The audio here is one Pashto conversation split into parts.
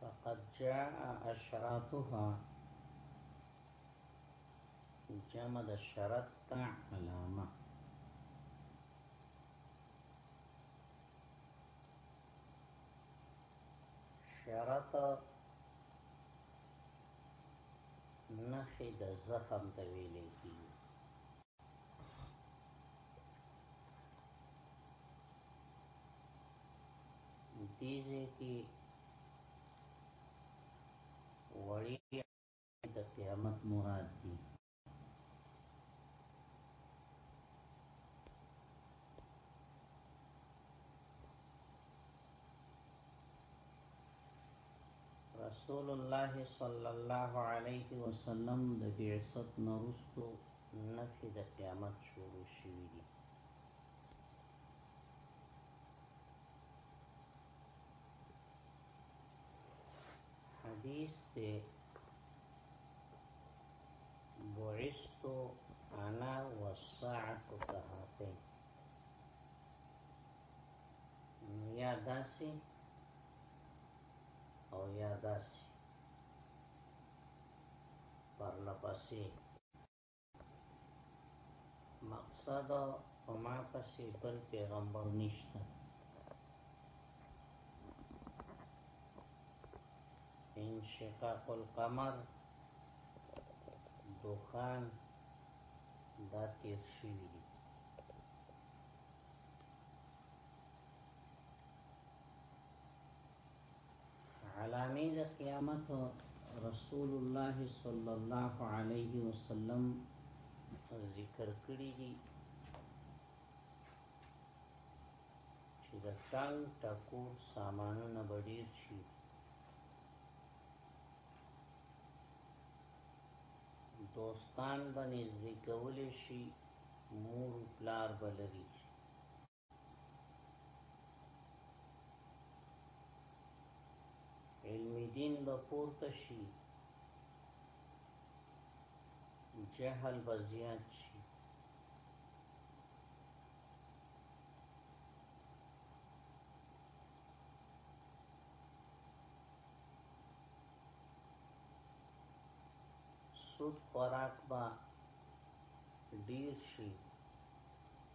فقد جاء اشراطها جمع د شرط تا علامه شرط نخی د زخم ته ویلې کیږي دیزه کی وړی د قیامت مراد دی رسول الله صلی الله علیه وسلم د بعثت نرستو نښې د قیامت شروع شوي دي. حدیث دی بعثتو انا والساعت کهاتین یا داسی او یا داسی پرلپسی مقصد او ما پسې بل پیغمبر نشته انشقاق القمر دخان دا تیر شوی دی علامې د قیامت رسول الله صلی الله علیه وسلم ذکر کړی دی چې د ټال ټکو سامانونه بډیر شي دوستان به نږدې کول شي مور پلار بلري علم دین به پورته شي جهل به زیات شي سود خوراک به ډیر شي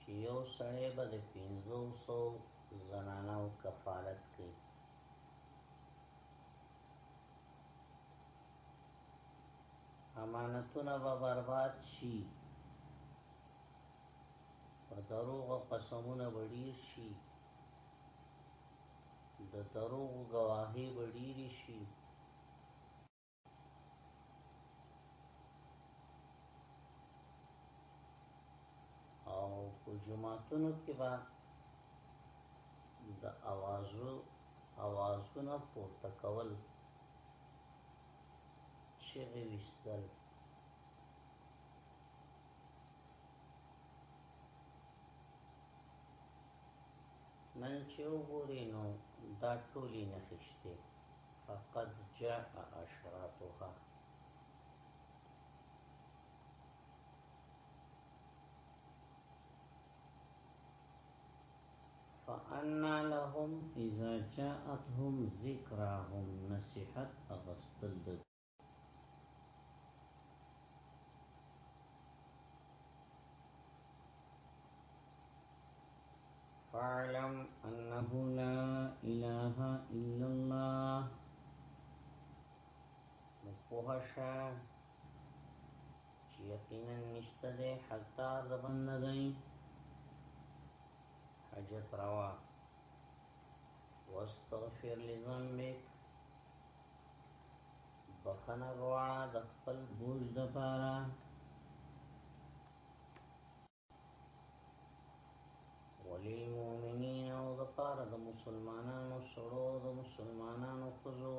چی یو سړی به د پنځو سوو زنانو کفالت کړي. امانتونه به برباد شي. په دروغو قسمونه به ډیر شي. د دروغو ګواهی به ډیری شي. او په جماعتونو کې به د اوازو اوازونه پورته کول چغې وستل نن چې وګورئ نو دا ټولې نښې شته فقط جاء اشراطها فانا لهم اذا جاءتهم ذكرهم نصيحت اغسطل فاعلم أنه لا إله إلا الله مفوهشا چې یقینا نشته ده حتا د بندګۍ حاجت روا واستغفر لذنبك بخنه غواړه د خپل بوج د پاره ولی مومنین او د پاره د مسلمانانو سړو د مسلمانانو خزو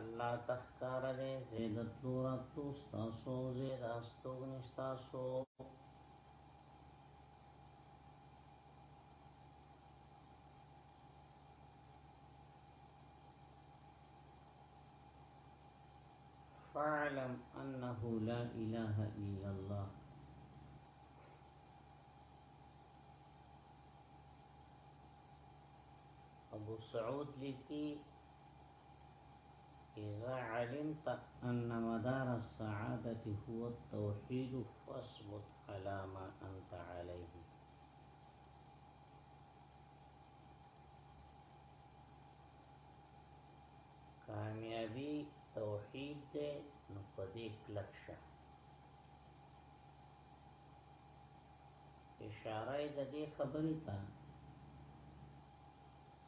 الله تخکار دے زید تورتو ستاسو زید استوگن ستاسو فاعلم انه لا اله الا الله ابو سعود لیکی اذا علمت ان مدار السعادة هو التوحيد فاثبت على ما انت عليه کامیابی توحید ده نو پدې کلک شه اشاره د دې خبرې ته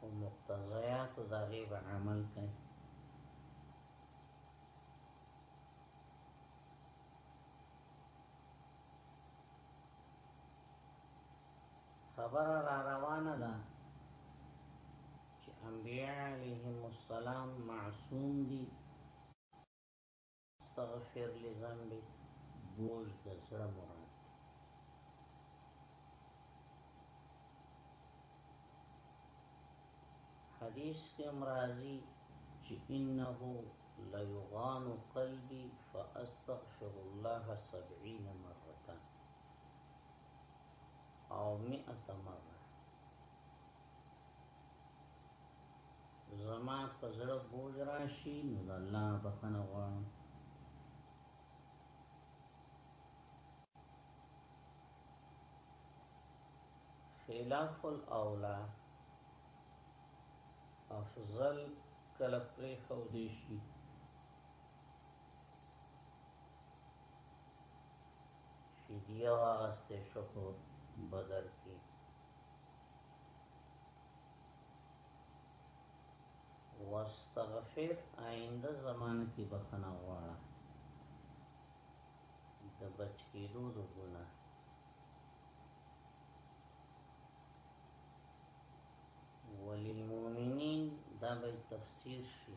او مقتضیات دا غیب عمل کوي خبره را روانه ده چې انبیاء علیهم السلام معصوم دي استغفر لذنبي بوج د زړه مراد حدیث کې امراضی چې انه لا یغان قلبی فاستغفر الله 70 مره او 100 مره زما په زړه بوج راشي نو د الله نه بخنه غواړم خلاف الاولا افضل کله پرې خو دې شي فدیه واغسته شکر بدر کې واستغفر آئنده زمانه کی بخنه غواړه د بچ کېدو د ګناه وللمؤمنین دا به تفسیر شي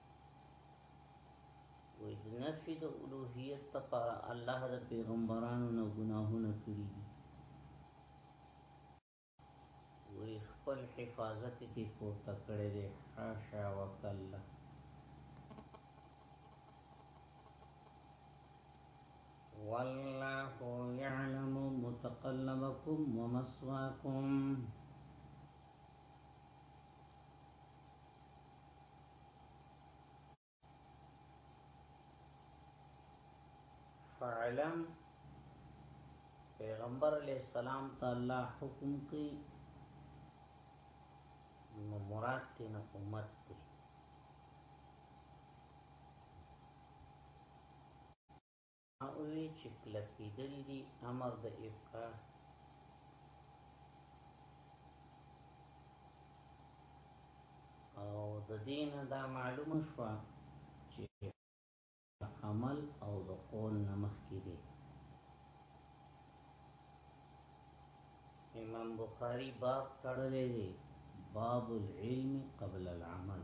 وې د نفي د الوهیت لپاره الله د پیغمبرانو نه ګناهونه کړی دي وې خپل حفاظت دې پورته کړی دی حاشا وکلا والله يعلم متقلبكم ومثواكم فعلم پیغمبر علیہ السلام ته الله حکم کوي نو مراد تینا امت دی اوی چې کلکیدل دي امر د ابقا او د دین دا معلومه شو چې عمل او د قول نمخ کې دي امام بخاری باب تړلې دي باب العلم قبل العمل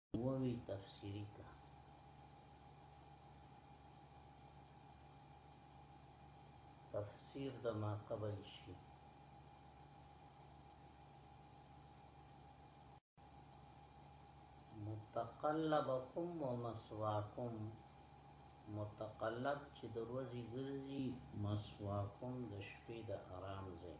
ووی تفسیری کا تفسیر د ما قبل شي متقلبکم ومسواکم متقلب چې د ورځې ګرځي مسواکم د شپې د آرام ځای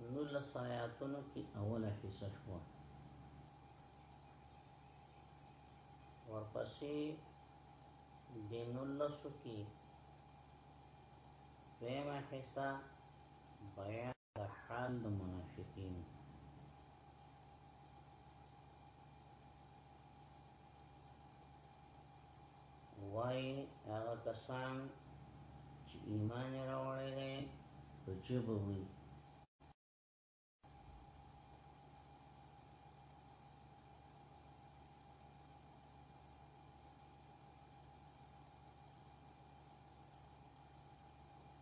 نولس آیاتونو کی اوله حصہ شوا ورپسی دینولسو کی دویمه حصہ بیان په حال د منافقینو وای هغه کسان چې ایمان راوړی دی په جبه وي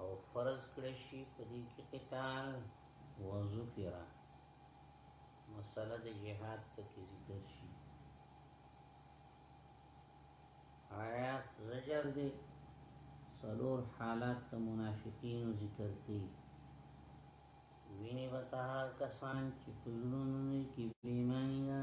او فرض کړی شي په دې کې قتال وذکر مسله د جهاد په کې ذکر شي آیات زجر دې سلور حالات د منافقینو ذکر کړي ویني وتا کسان چې پزړونو کې بیمانیا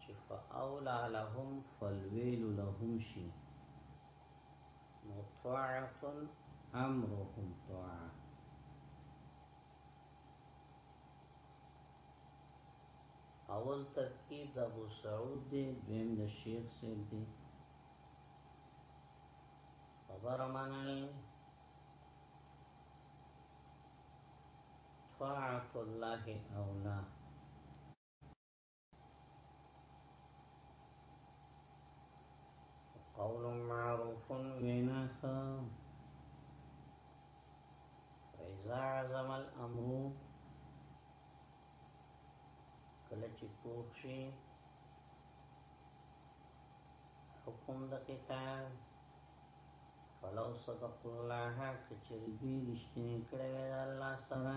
چې فاولا لهم فالویل لهم شي مطاعت امرهم طاعه اول ترکیب د ابو سعود دی دویم د شیخ سید دی خبر منل طاعت الله اولا قول معروف وینا خام فإذا عزم الأمر کله چې پوښ شي حکم د قتال فلو صدق الله کچری دوی رشتینی کړی الله سره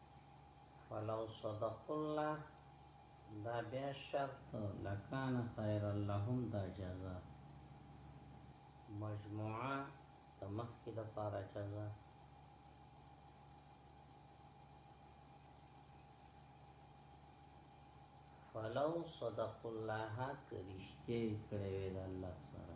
فلو صدق الله دا بیا شرط لکان خیر اللهم دا جزا مجموعه د مخکې د پاره جزا فلو صدق الله کرشته کړه وی د الله سره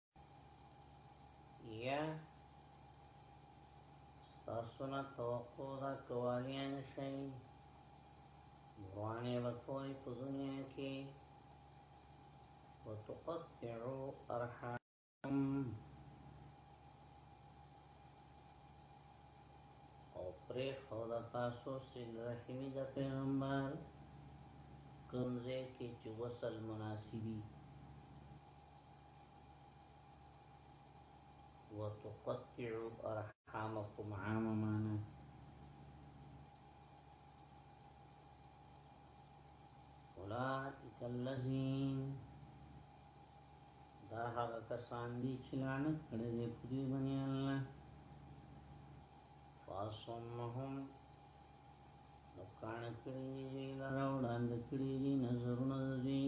یا ستاسو نه توقع دا کوالیان شئ وروانه وکوي په دنیا کې وتقطعوا ارحام او پرې خو د تاسو سل رحمی د پیغمبر کومځه کې چې وصل مناسبي وتقطعوا ارحامکم عام معنا اولائک الذین دا هغه کسان دي چې لعنت کړي دي په دې باندې الله فاصمهم نقان کړي دي لاره وړاندې کړي دي نظرونه دي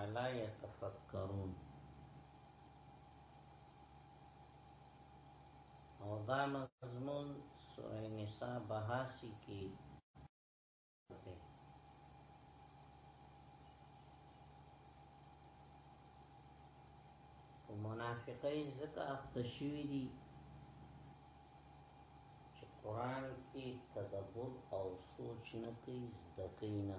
الا يتفکرون او دا مضمون سوره نساء بهاسی کی په منافقۍ ځکه اخته شوي دي چې قران کې تدبر او سوچ نه کوي زده کوي نه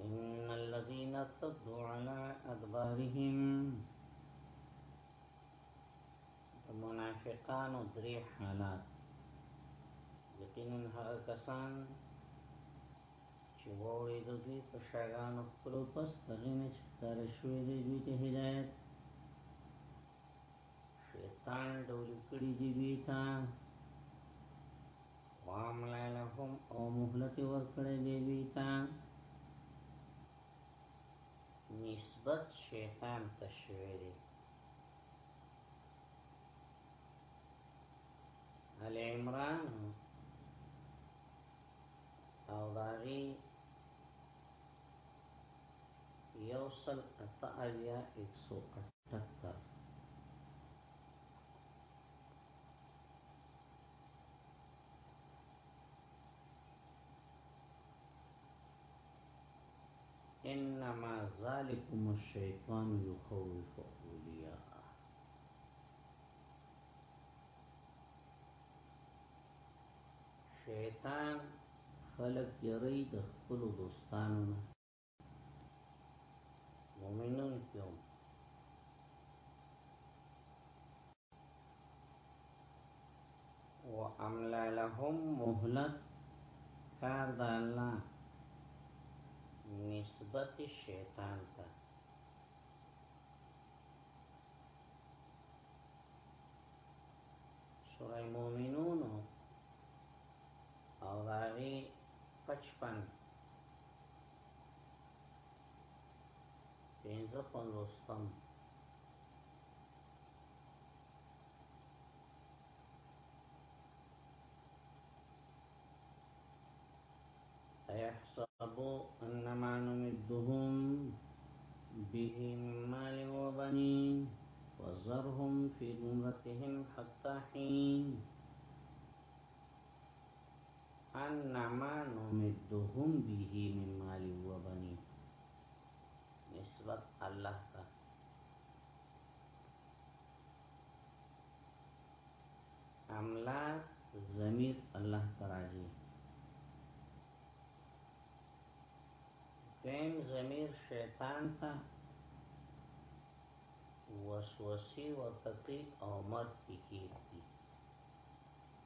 ان الذين ارتدوا على ادبارهم منافقان درې حالات یقینا هغه کسان چې ووري د دوی په شاګانو خپل پس تغینه چې کار شوی دی دوی ته هدایت شیطان ډول کړی دی دوی ته واملا لهم او مهلت ورکړی دی دوی تا نسبت شیطان تشوی دی عل عمران او داغی یوصل اتا اویا ایک سو اٹھتر انما ذالکم الشیطان یخوف اولیاء شیطان خلق یری د خپل دوستانو نه مؤمنان کیو واملا لهم مهلت کار د الله نسبت شیطان ته سوره مومنون او داغی پچپن پینزو پندوستم أيحسب أن ما نمدهم به من مال وبنين وزرهم في جمرتهم حتى حين ان ما نمدهم به من مال و بنین نسبت الله ته املاک ضمیر الله ته راځي دیم ضمیر شیطان ته وسوسه ورته کوي او مت پکې کوي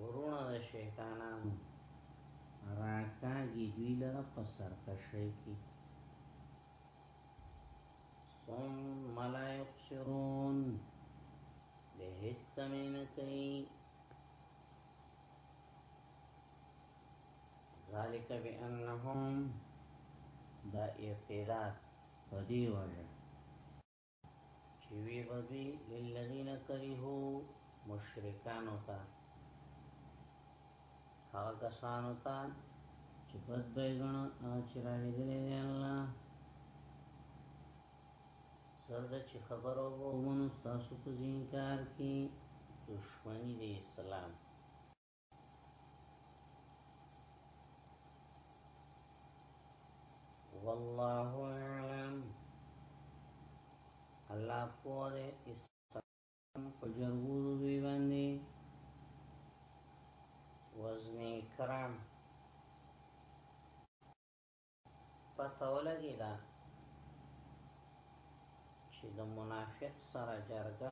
ورونه د شیطانانو راکاږي دوی لره په سرکشۍ کې ثم لا يقصرون به هیڅ کمی نه کوي ذالک بانهم دا اعتراض په دی وجه چې وی به دوی للذین کرهو مشرکانو ته هغه کسانو ته چې بد به غنو هغه چې را لګلې دی الله سرد چې خبرو وو مونږ تاسو په ځینکار کې دښمنی دی اسلام والله اعلم الله پوره اسلام په جرور دی باندې وزن کرام پته ولګی دا چې د منافق سره جرګه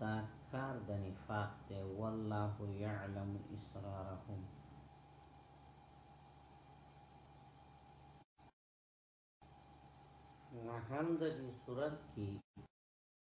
دا کار د نفاق دی والله يعلم اسرارهم نه هم د دې صورت کې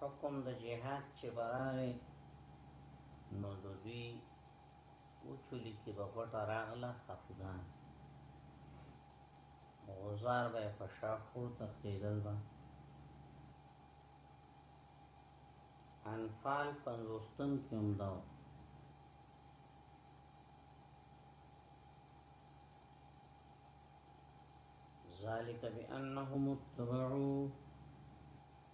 حکم د جهاد چې به راغی نو د دوی وچولی کې به غټه راغله خفګان غزار به په شاخو تختیدل به انفال پنځوستم کې هم دا ذالک بانهم اتبعوا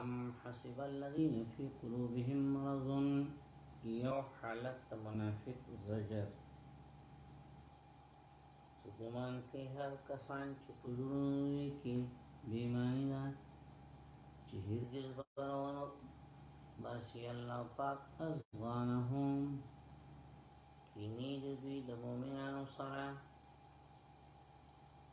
ام حسب الذين في قلوبهم مرض یو حالت د منافق زجر چې ګمان کوي هر کسان چې په زړونو کې بیمانی ده چې هرګز برونه باسي الله پاک ازغانهم کینی دوی د مؤمنانو سره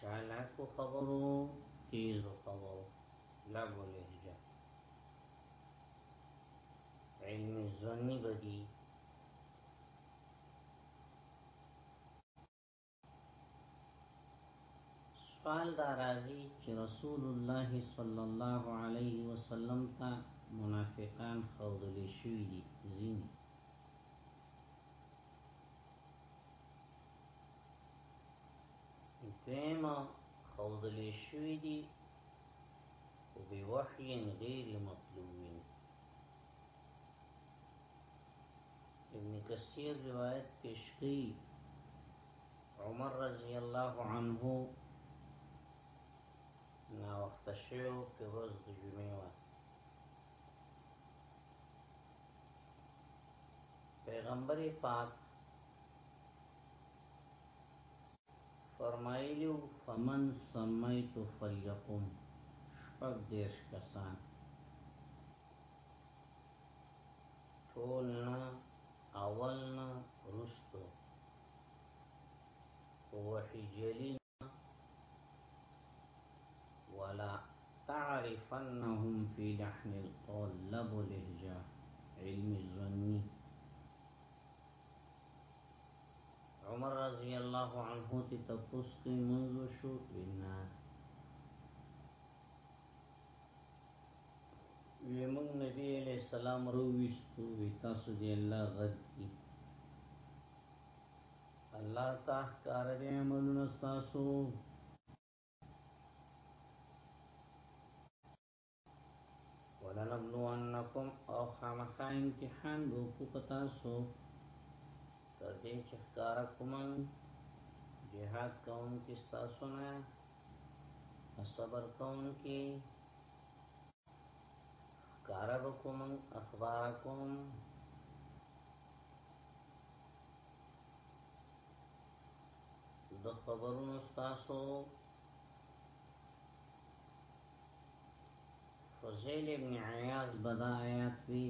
چالاکو خبرو تیزو خبرو لغو لهجه علم زنی بدی سوال دا راځي چې رسول الله صلی الله علیه وسلم ته منافقان خودل شوی دي زینی دویمه خوضلی شوی دی و بوحی غیر مطلوبین ابن کثیر روایت پیش کی عمر رضی اللہ عنہ نا وخت شو په ورځ د جمعې و پیغمبر پاک فرمایلی وو فمن سمیت فلیقم شپږ دېرش کسان ټول نه اول نه رستو وحی جلی ولا تعرفنهم في لحن القول لب لهجه علم الظني عمر رضی الله عنه تی تپوس کی منذ شو وینا ویمون نبی علیہ السلام رویستو وی تاسو دی اللہ غد کی الله تا ښکار دې عملونه ستاسو ولنبلونکم او خامخا امتحان به کو پتا سو تر دې چې ښکار کوم جهاد کوم کې تاسو نه صبر کوم کې ښکارا بکو من اخبارکم د خبرونو ستاسو فضیل ابن عیاض بدا آیات وی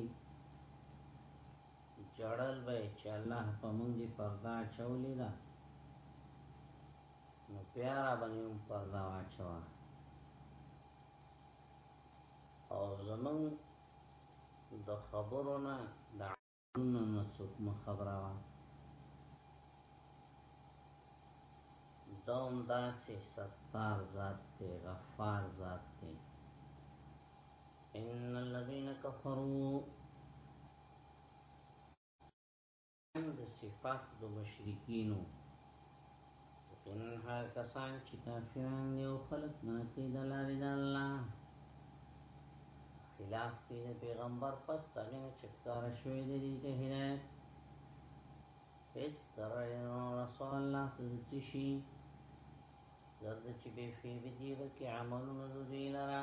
جړل به چې الله په مونږ دی پردا چولې ده نو پیارا باندې پردا واچوه او زمون د خبرو نه د عالمونو نه څوک خبره وه دوم داسې ستار ذات دی غفار ذات دی ان الذين كفروا د صفات د مشرکینو ان هر کسان چې کافران دي او خلق نه کوي د لارې د الله خلاف کوي د پیغمبر پس هغه نه چکار شوی دی ته هدایت هیڅ تر رسول الله ته شي زرد چې به فی بدی وکي عملونه دوی لره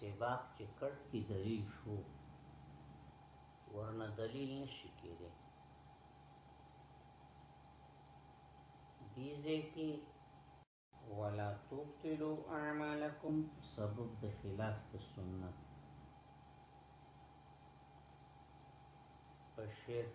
سباق چې کټ کی دلیل شو ورنه دلیل نشي کېدی دیزه کې ولا تبتلوا اعمالکم سبب د خلاف د سنت په شرک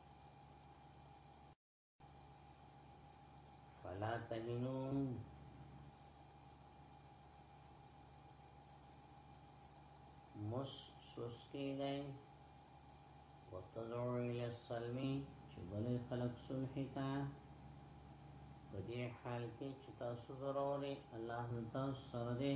فلا تهنون مس سسکی دائی وتدعو الى السلمی چه بلی خلق صلحی تا بدی حال کې چې تاسو ضروري الله تاسو سره دی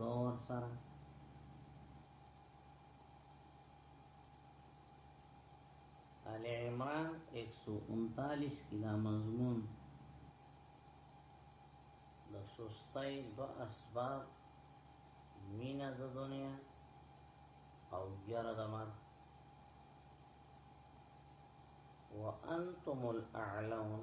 ورور سره آل عمران 139 کې دا مضمون د سستۍ دو اسباب مینا د دنیا او یره د مرګ وانتم الاعلون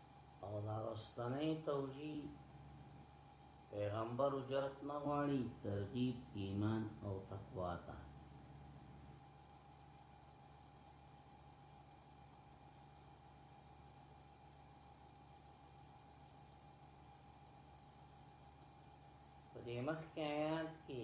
او دا رستنه توجی پیغمبر اجرت نغوانی ترغیب ایمان او تقوی تا پدې مخ کې آیات کې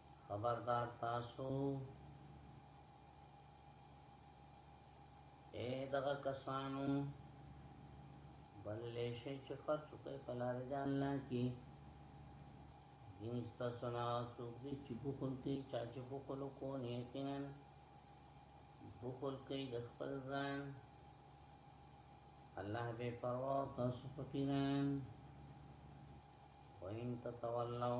خبردار تاسو اے دغه کسانو بللې شي چې خرچ کوي په لار د الله کې دین تاسو نه څوک دې چې بخل کوي چا چې بخل کو نه یقینا بخل کوي د خپل ځان الله به پروا تاسو فقیران وین تتولوا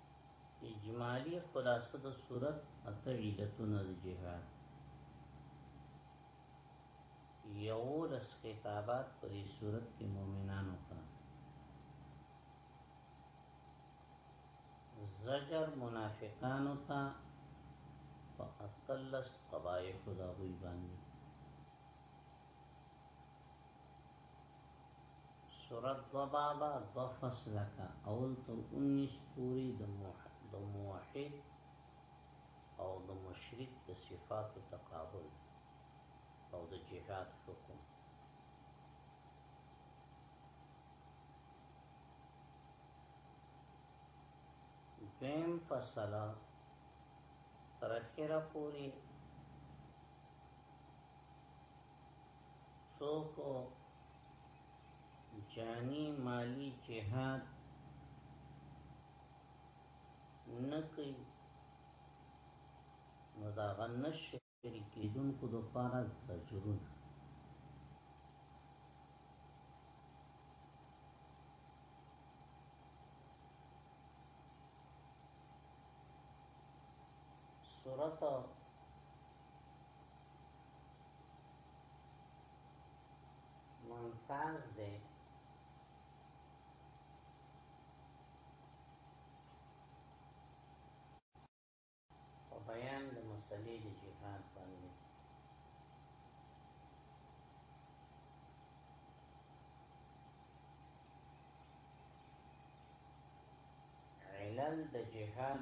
اجمالی خلاصه د صورت اته علتونه د جهاد یو لس خطابات په دې صورت کې مؤمنانو ته زجر منافقانو ته په اتلس قبایح دا غوی باندې سورت دو بابا دو فصل کا اول تر انیس پوری د موحد او د مشرک د صفات تقابل او د جهاد حکم دویم فصل تر اخره پوری سوکو جانی مالی جهاد نکی نو دا غنه شریکیدون کو دو پارا زجرون سورت ممتاز دی په بیان د مسلې د جهاد باندې علل د جهاد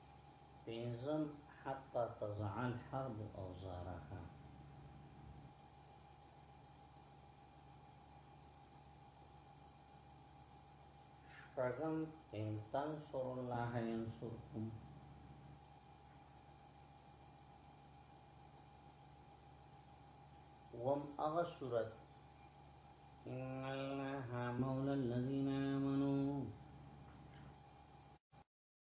پینزم حتى تضع الحرب اوزارها شپغم ان تنصر الله ينصركم وم اغا صورت ان الله مولا الذين آمنوا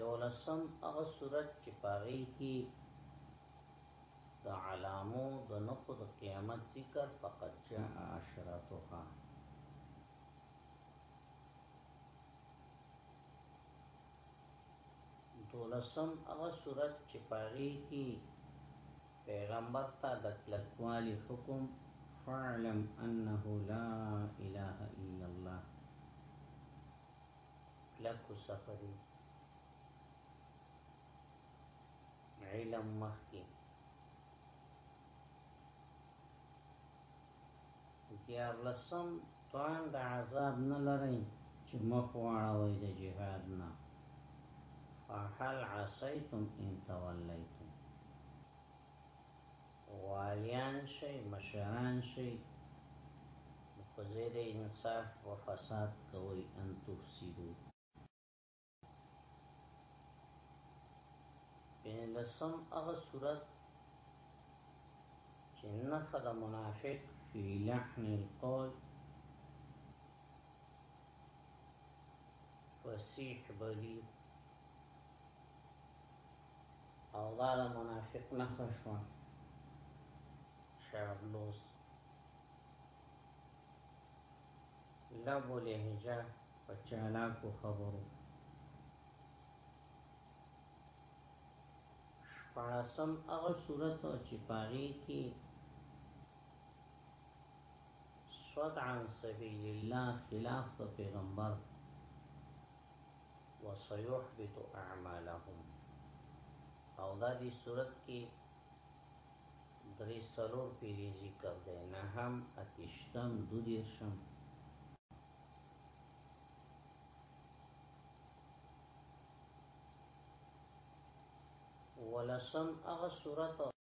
یولسم هغه صورت چې پاغي کې د علامو د نخو د قیامت ذکر فقط جاء عشرتها دولسم هغه صورت چې پاغي کې پیغمبر ته د کلکوالي حکم فعلم انه لا اله الا الله کلکو صفه دی علم مخی دیار لسم توان د عذاب نه لرئ چې مخ واړوي د جهاد نه فهل عصيتم ان توليتم والیان شي مشران شي په زیر انصاف و فساد کوي ان تفسیدو پنلسم اغا صورت چه نفد منافق فی لحن القول فسیح بلیغ او دا د منافق نخه شو شربلوس لبو لهجه په چالاکو خبرو شپاړسم هغه صورت چې پاغي کې صد عن سبیل الله خلاف پیغمبر وسيحبط اعمالهم او دا دی صورت کې درې سلور پیری ذکر دی نهم اتشتم دو دیرشم ولسم اغا صورت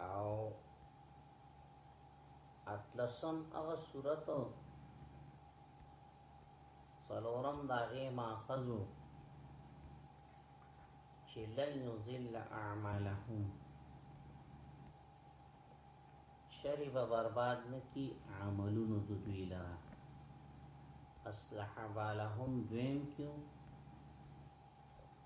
او اتلسم اغا صورتو سلورم داغی ماخذو چه لن نزل اعمالهم شری به برباد نکی عملونو دو دوی لرا اصلح بالهم دویم کیو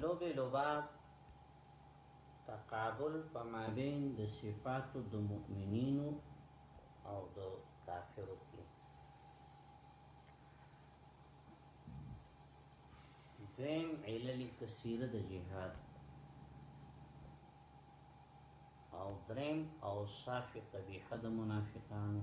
لوبه لوبه تقابل په مابین د صفاتو د مؤمنینو او د کافرو کې دویم علل کثیره د جهاد او درم او صاف قبیحه د منافقانو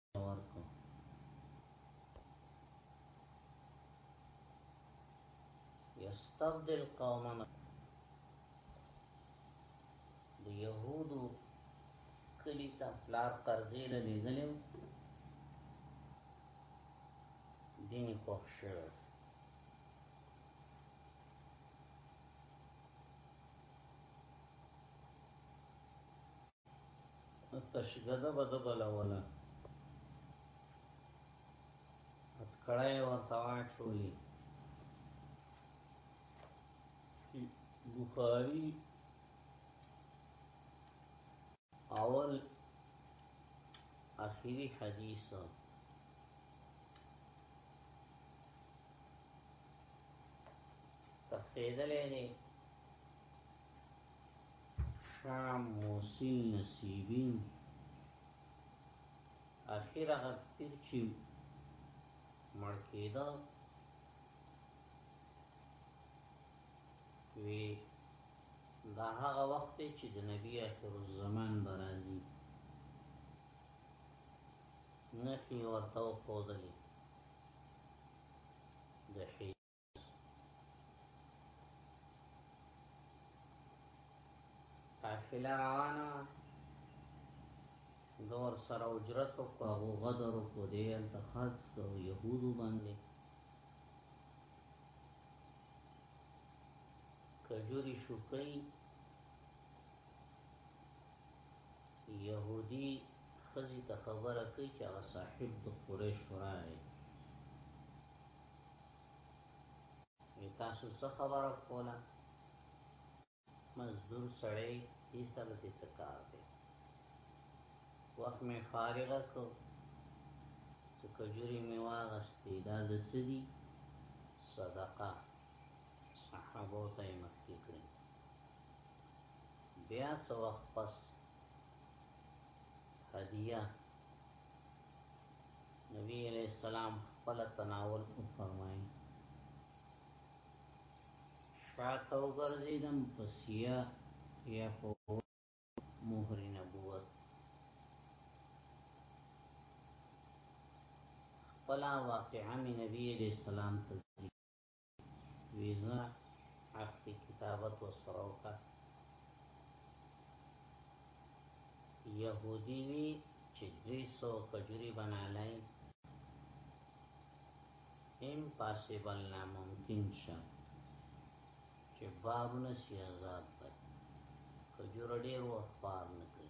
يستبدل قوما د يهودو کلی ته پلار قرضې له لېږلې دین خوښ شوی تشګده بد بلولا ات کړای ورته واچولې بخاری اول اخیری حدیث تخیدلې نه شام محسن نصیبین اخر هغه پیر چې مړ کېده وی دا هغه وخت چې د نبی اخر الزمان برازي نخي ورته خودلې د قافله روانه دور سره اجرت او هغه غدر کو دی انت خاص کو يهودو باندې کجوري شوکي يهودي خزي ته خبره کوي چې هغه صاحب د قريش راي تاسو څه خبره کوله مزدور سړی دې سره دې څه کار دی وخت مې فارغه کو چې کجوري مې واغستې دا د سدي صدقه صحابو ته یې مخکې کړې بیا څو وخت پس هدیه نبی علیہ السلام خپل تناول او فرمایي شاتو ګرځیدم پسیا یا په مهر نبوت خپل واقعا نبی علیہ السلام ته ویزا عقد کتابت ورسره وکړه يهودي وی چې 200 کجوري بنالای امپاسیبل ناممکن شه چې بارونه سی آزاد پد کجور ډیر وخت پار نه کړی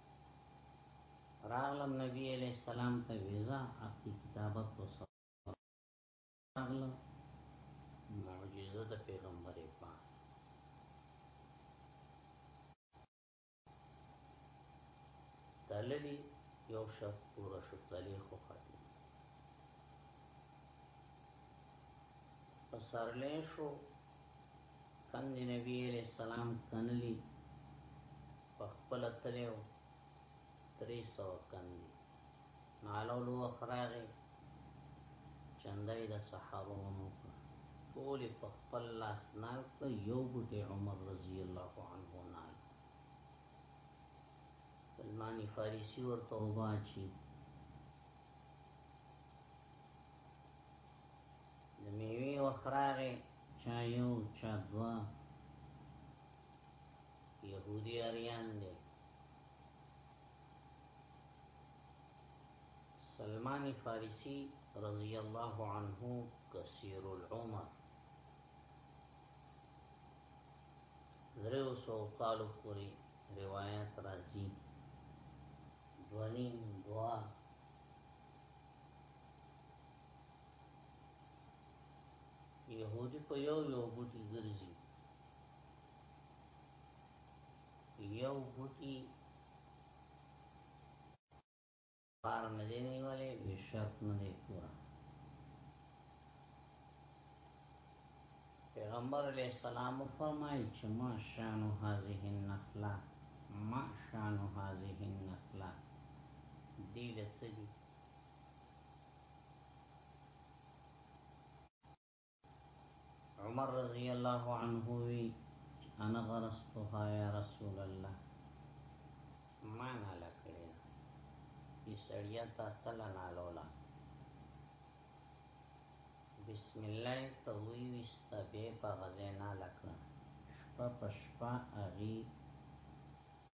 راغلم نبی علیہ السلام ته ویزا اختی کتابت و سر راغلم معجزه د پیغمبر پاک تللی یو شب پورا شو تلی خو خاتم پسرلی شو کم دی نبی علیہ السلام کنلی پخپل تلیو تری سو کم دی نالو لو اخراغی چندای دا سحرونو کن ټول په خپل لاس نال ک یو بوټي عمر رضی الله عنه نال سلمان فارسی ورته وباچی د میوی وخت راغی چا یو چا دوا یهودی اریان دی سلمان فارسی رضی الله عنه کثیر العمر دریو سو کالو پوری روایت راځي دونیم دوا يهودي په یو یو بوټي ګرځي یو بوټي پار نه دی نیولې به شرط نه دی پورا پیغمبر علیہ السلام فرمایي چې ما شانو هذه النخله ما شانو هذه النخله دې لسدي عمر رضی الله عنه وی انا غرستها یا رسول الله ما نه لکړی ای سړیا تا سلا نه لولا بسم الله توي وست به په غزینا لکړه شپه پشپا اغي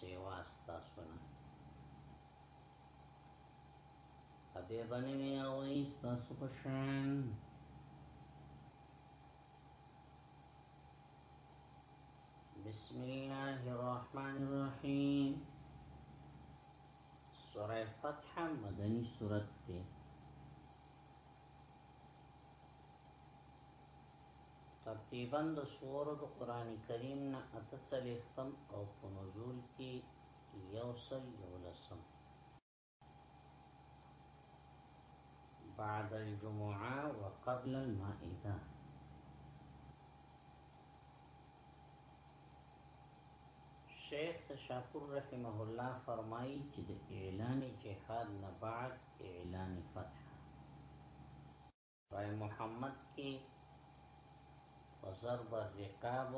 سوا ستاسو نه ابه باندې وی او ستاسو په شان بسم الله الرحمن الرحیم سوره فتح مدنی سورته ترتیبا د سورو د قرآن کریم نه اته څلوېښتم او په نزول کې یو سل یولسم بعد الجمعه وقبل المائده شیخ تشاپور رحمه الله فرمایي چې د اعلان جهاد نه بعد اعلان فتح په محمد کې په ضرب الرقاب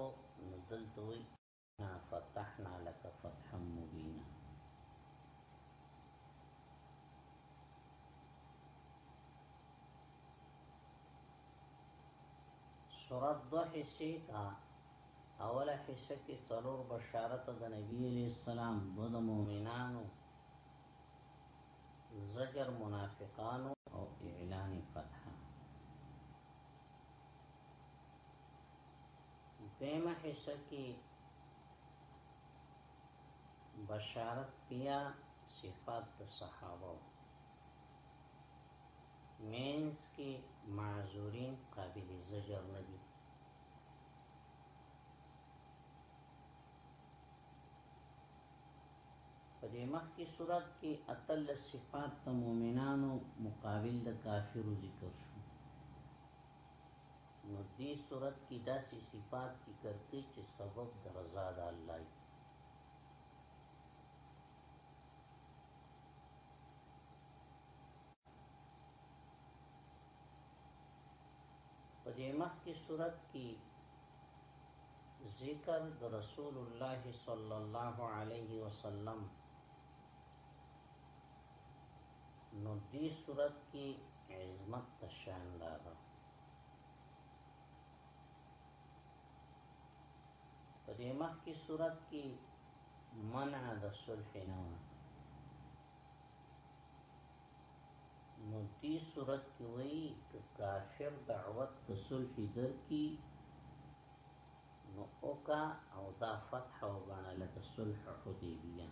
نو دلته وي فتحنا لك فتحا مبينا سورت دو حصے کا اوله حصہ کې څلور بشارت د نبی علیہ السلام دو د مؤمنانو زجر منافقانو او اعلان فتح دیمه حصہ کی بشارت پیا صفات د صحابه مینس کی معذورین قابل زجر ندی په دې مخکې صورت کې اتلس صفات د مؤمنانو مقابل د کافرو ذکر شو نو دې صورت کې داسې صفات ذکر کړي چې سبب د رضا د الله په دې مخکې صورت کې ذکر د رسول الله صلی الله علیه وسلم نو دې صورت کې عظمت تشان راغله په دې مخ کې صورت کې منع د صلح نه و نو دی صورت کی وئی که کافر دعوت د صلحی در کی نو اوکا او دا فتح و گانا لکه صلح حدیبیه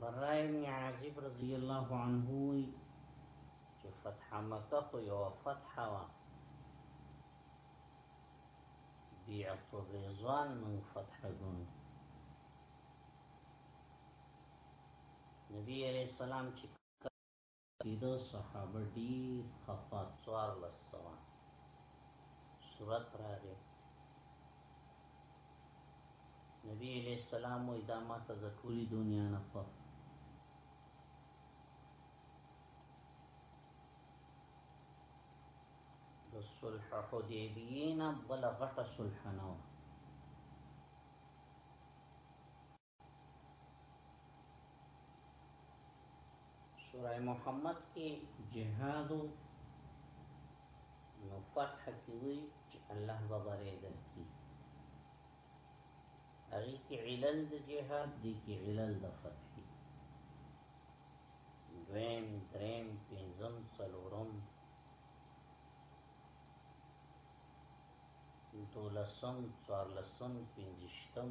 برای ابن عازب رضی الله عنه وی چې فتح مکه خو یو فتح وا بیعت الرضوان من فتح دون نبی علیہ السلام چې کیده صحابه ډیر خفا څوار لس سوا صورت راغی نبی علیہ السلام و ادامات از ټولی دنیا نه خوف د صلح حدیبیه نه بل غټه صلح نه سوره محمد کې جهاد نو فتح کې وی چې الله به بره درکې هغه کې علل د جهاد دي کې علل د فتح دویم دریم پنځم څلورم دولسم څوارلسم پنځشتم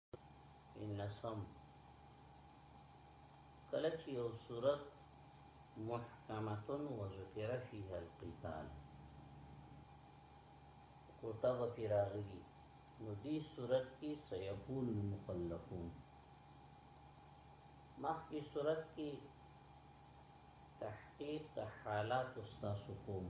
انسم کله چې یو صورت محکمتن و ذکر فیها القتال کوتا و پی راغلی نو دی صورت کی سیقول المخلفون مخ کی صورت کی تحقیق حالات استاسو کوم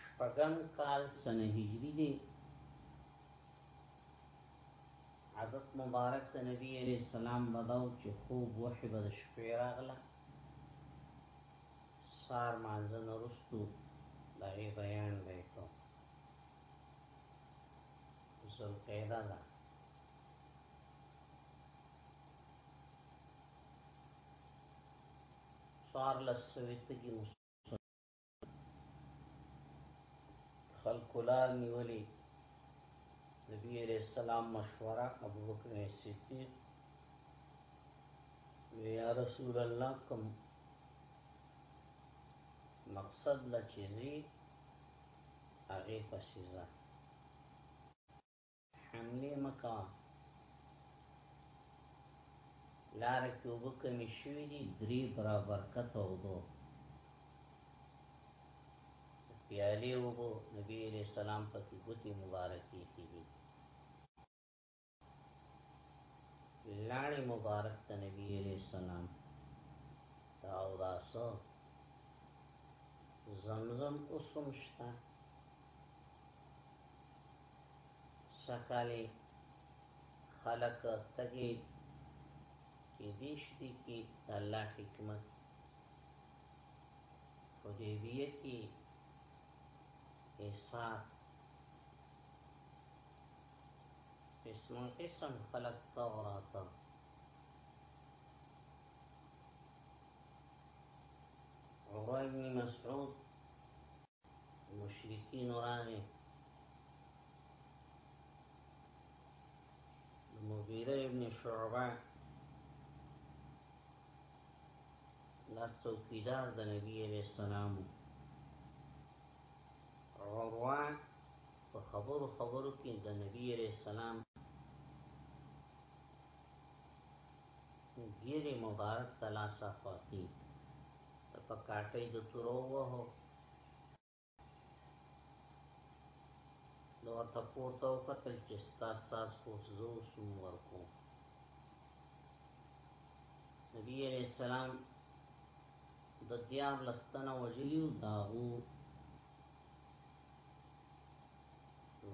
شپږم کال سنه هجری دی عادت مبارک د نبی علیہ السلام بداو چې خوب وحی بد شپې راغله سار مانځه نرستو دغه بیان دی کو ذل قیدا ده سار لسویتگی خلق لار نیولی نبی علیہ السلام مشوره ابو بکر صدیق یا رسول الله کوم مقصد لا چیزی هغه پسې ځه حملې مه کوه لاره کې اوبه کمې شوي دي درې برابر کته اوبه پیالې اوبه نبی علیه السلام پکې ګوتې مبارکې ایښي دي لاړې مبارک ته نبی علیه السلام دا او دا څه زمزم اوسم شته سکالی خلق تګي کې دیش دي کې الله حکمت حدیبیه کې حساب قسم قسم خلق تورات عروه بن مسعود مشرکین ورانه مغیره ابن شعبه دا څوکیدار د نبی علیہ السلام عروه په خبرو خبرو کې د نبی علیہ السلام ګیره مبارک تلاسه فاتی په کاټې د تورو وو نو ورته پورته وکتل چې ستا ساس کوس زو سوم ورکو نبی علیہ السلام د دیار لستنه وجلیو داغو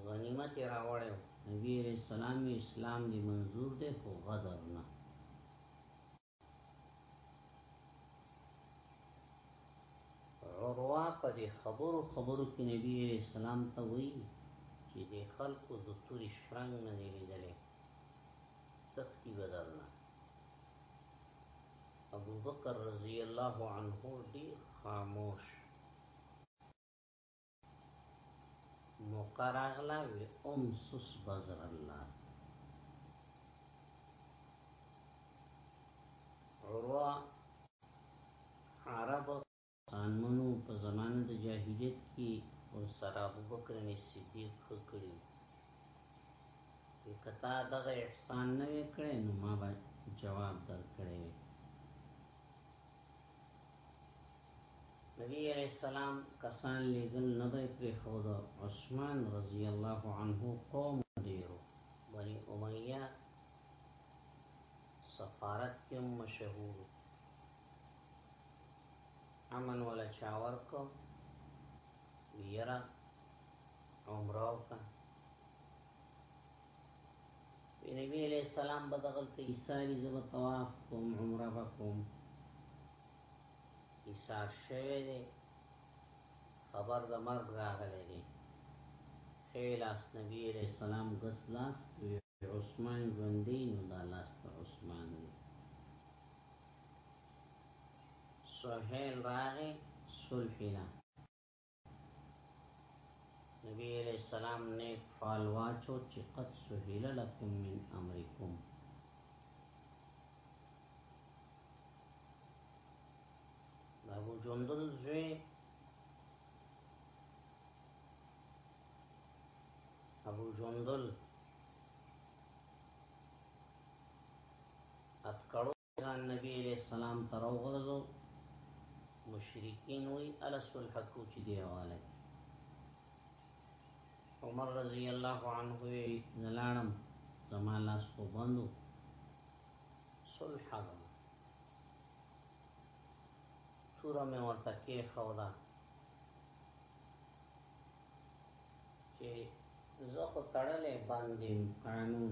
غنیمت راوړیو نبی علیہ السلام اسلام دی منظور دی خو غدر نه عروه په دې خبرو خبرو کې نبی اسلام ته وایي چې د خلکو د توري شرنګ نه دی لیدلی تختی بدرنه ابو بکر رضی الله عنه دی خاموش موقر اغلا وی ام سس بزر الله عروه عرب سانمنو په زمانه د جاهلیت کې او سره ابو بکر نه صدیق کړی کتا دغه احسان نه وکړي نو ما به جواب درکړي نبی علیہ السلام کسان لیګل نه دی پرې خو د عثمان رضی الله عنه قوم دیرو بنی امیه سفارت کې مشهور امن ولا چاور کو یرا عمره کا نبی علیہ السلام بدغل ته ایثاری زب طواف کوم عمره بکوم ایثار شوه دی خبر د مرګ راغلی دی خیلاس نبی علیہ السلام غس لاس عثمان ژوندې نو دا لاس ته عثمان دی سهیل راغی صلحنا نبی علیہ السلام نیک فال واچو چې قد سهیل لکم من امرکم ابو جندل زوی ابو جندل اتکړو ځان نبی علیہ السلام ته راوغورځو مشرکین وی الا صلح کو چې دی حواله عمر رضی الله عنه زلانم زمان لاس کو بندو صلح غم تورا مې ورته کې خودا چې زه خو تړلې باندې قانون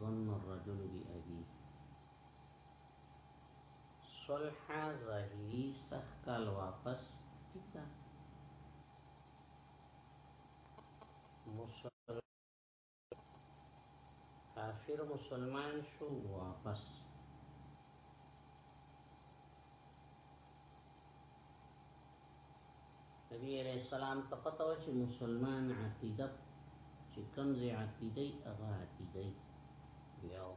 ظن الرجل بأبي صلح ظاهری سخ کال واپس ٹکتا مسلم کافر مسلمان شو واپس نبی علیہ السلام ته پته و چې مسلمان عقیده چې کمزې عقیده هغه عقیده یو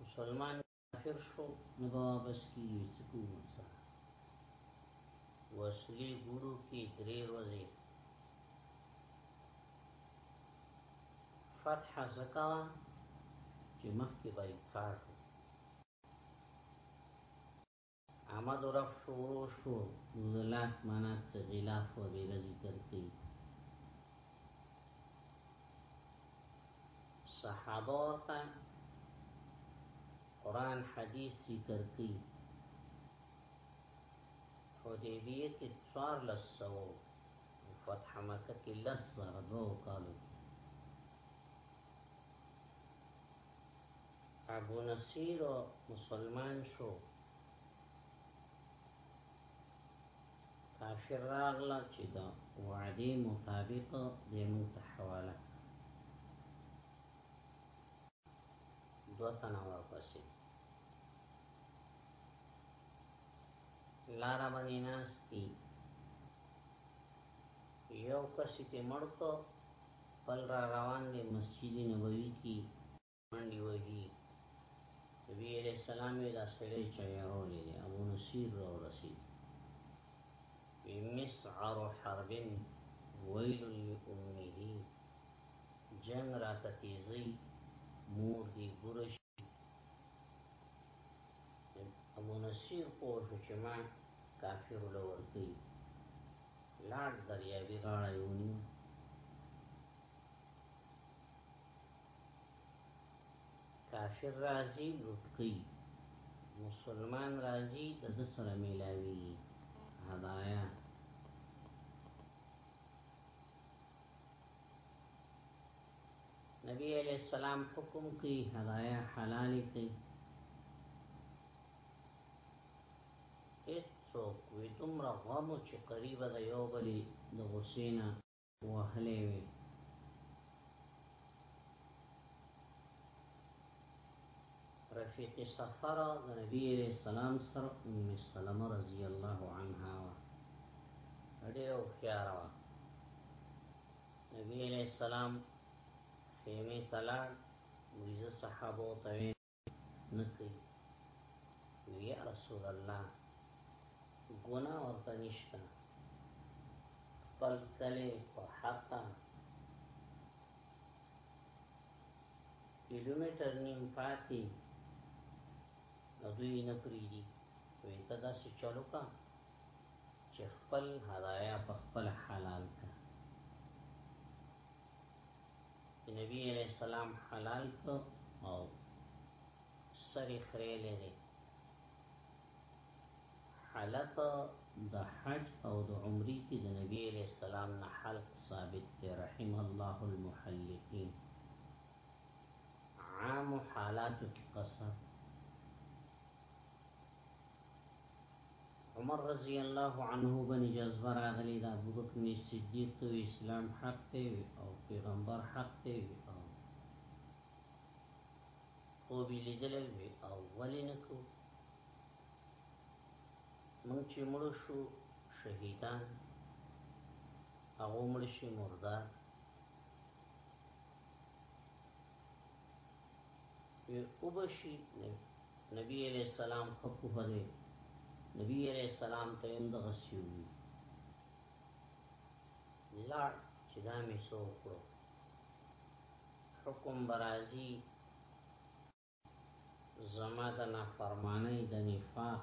مسلمان کافر شو نو واپس کیږي څه کوو سره وسلې ګورو کې درې ورځې فتح زکا چې مخکې بایکاټ احمد رف شروع شو ذلات منات سے غلاف و غیر ذکر کی صحابہ ورطا قرآن حدیث ذکر کی حدیبیه کی چوار لسو فتح مکه کی لس زردو کالو کی ابو نصیر مسلمان شو کافر راغلا چې دا وعده مطابق د مونږ ته حواله دو تنه ورپسې لار باندې ناشتي یو کس ته مړکو بل را روان دی مسجد نبوي کې منډي وهي نبی عليه السلام یې دا سړی چویولې دی ابو نصیر را ورسید وی مسعر حرب ویل لأمه جنگ را تتیزی مور دی برش ابو نصیر پوشو چه ما کافر لورکی لار دریابی غاړه یونیم کافر رازی لوټ کئی مسلمان رازی د دسر ملاوی هدایا نبی علیہ السلام حکم کی هدایا حلال کی ات څوک وی دومره غمو چې قریبه د یو بلی د غسینا وهلی وی. رفیق سفر د نبی علیہ السلام سر ام سلمہ رضی الله عنها وا ډېر خيار وا نبی علیہ السلام خیمه تلان مریض صحابه ته نکي نو یا رسول الله ګنا ورته نشته خپل کله په حق کیلومتر نیم پاتې دوی نه پریدي وی تا داسې چلو کا چې خپل هدایا په خپل حلال کا نبی علیہ السلام حلال کو او سر خریلی دی حلق د حج او د عمری کی د نبی علیہ السلام نه حلق ثابت دی رحم الله المحلقین عام حالاتو کی قصر عمر رضی الله عنه بني جذبه راغلی دا ابو بکر صدیق ته اسلام حق دی او پیغمبر حق دی او خو به لیدل وی او ولینکو مونږ چې مړ شو شهیدان هغه مړ شي مردار وی اوبشی نبی علیہ السلام خپو هده نبی علیہ السلام ته هم د غسیوی لار چې دا می سو کړو حکم برازی زما د نافرمانی د نفاق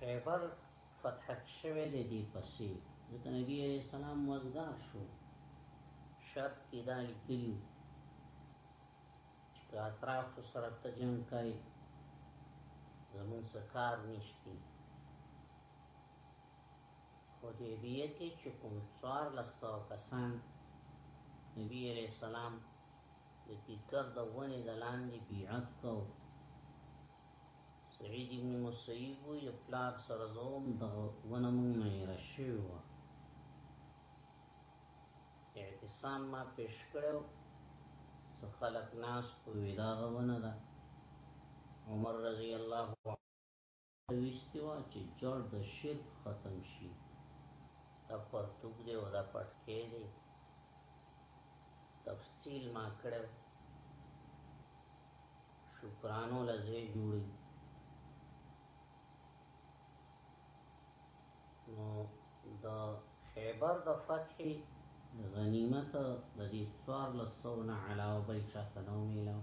خیبر فتح شوه د دې پسې ځکه نبی عليه السلام وزګار شو شرط کې دا لیکلو چې اطراف سره ته جنگ کوي زمون سکار نشتی حدیبیه کې چې کوم څوارلس سوه کسان نبی علیه السلام د تیکر د ونې د لاندې بیعت کو سعید ابن مسیب وی د پلار سره زوم د ونه مونږ نه یره شوي وه اعتصام ما پیش کړو څه خلک ناس وی دا غونه ده عمر رضی الله ویستی وه چی جړ د شرک ختم شی. دا پرتوګ دی او دا پټکی دی تفصیل ما کړو شکرانو لزه جوړی نو د خیبر د فتح غنیمت د دې څوار لسونه علاوه بل چاته نو میلاو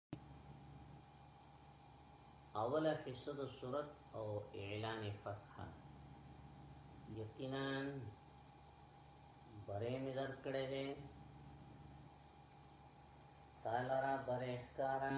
اوله حصه د صورت او اعلان فتح یقینا بره می در کړه ده تعالی را بره ښکارا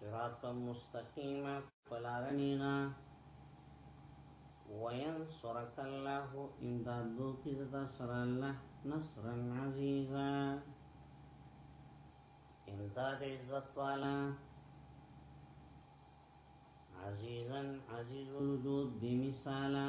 شراطا مستقيما فلارنينا وينصرك الله امدادو كذا سر الله نصرا عزيزا امداد عزت والا عزيزا عزيز الوجود بمثالا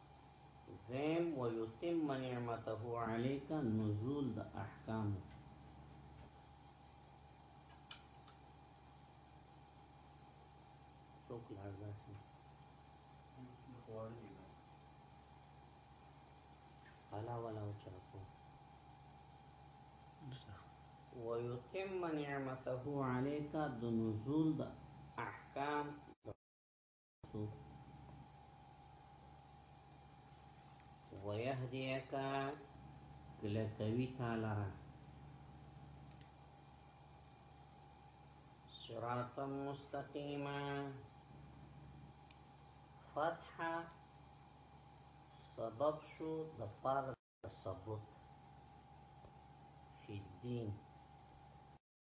دویم ويتم نعمته علیک نزول د احکامو څوک لار داسي حالا ولا وچاکو ويتم نعمته عليك د نزول د احکام ويهديك کلکوي تعالی صراط مستقيما فتحه سبب شو د پار ثبوت فی الدین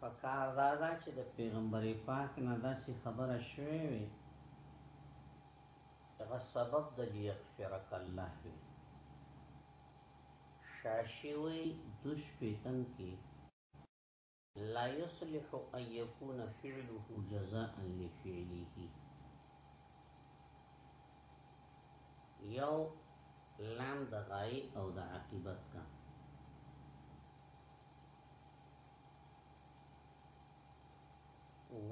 پکار دا ده چې د پیغمبر پاک نه داسې خبره شوې وی چې هغه سبب د لیغفرک الله وی شاشی وی دوش پیتم کی لا يصلح ان يكون فعله جزاء لفعله یو لام د غای او د عاقبت کا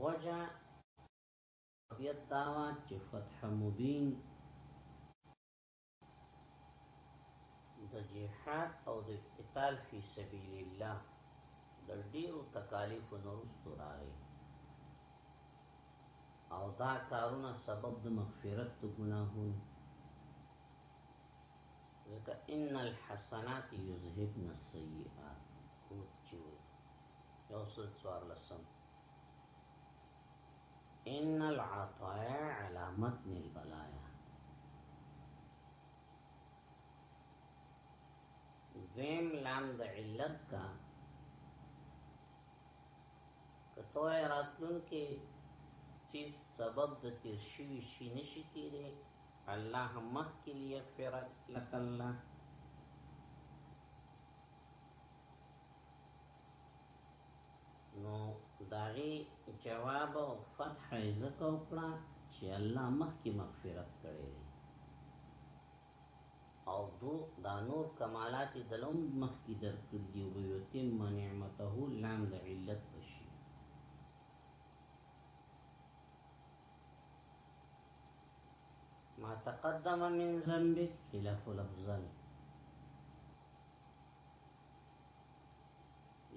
وجه بیت داوا چې فتح مبین د جهاد او د قتال فی سبیل الله د ډیرو تکالیف نورستو راغی او دا کارونه سبب د مغفرت د ګناهونو ځکه ان الحسنات یذهبن السیئات خو چې یو سل څوار لسم ان العطايا علامت من البلايا زیم لام د علت کا کتو راتلون کې چې سبب د تیر شوی شي نشي کېږي الله مخکې لیغفرت لك الله نو داغي جواب او فتح زکه وکړه چې الله مخکې مغفرت کړی دی او دو دا نور کمالات دلم مخکې درکړي دی او یتم نعمته لام د علت بشي ما تقدم من ذنبه خلاف لفظا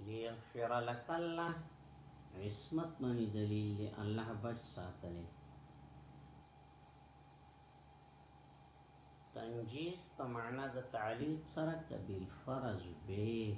ليغفر لك الله عصمت منی دلیل دی الله بچ ساتلی تنجیز په معنا د تعلیل سره کبیل فرض به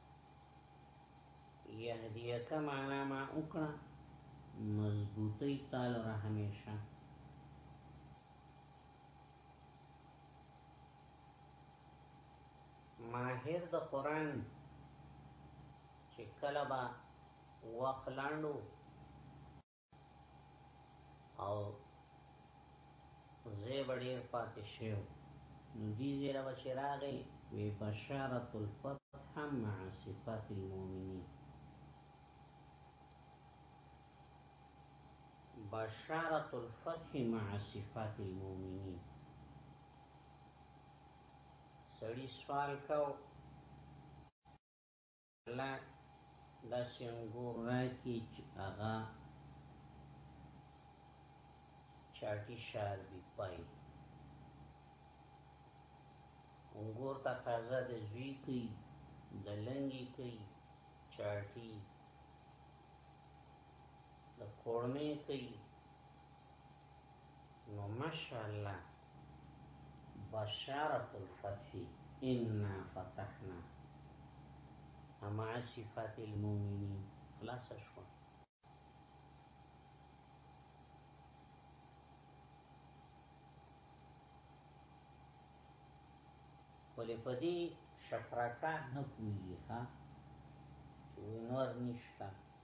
یهدیک معنا ما وکړه مضبوطی تال را همیشه ماهر د قران چې کله با وخلاندو او زه بډیر پاتې شوم نو دې زیره بچی راغی وی بشارت الفتح مع صفات المؤمنین بشارت الفتح مع صفات المؤمنین سړی سوال کاو الله داسې انګور راکړي چې هغه چاټي شار بي پای انګور تقاضا د زوی کوي د لنګي کوي چاټي د کورمې کوي نو ماشاءالله بشارت الفتح انا فتحنا اما صفات المؤمنین خلاص شو ولې په دې شفراکا نه کوي ها چې نور نشته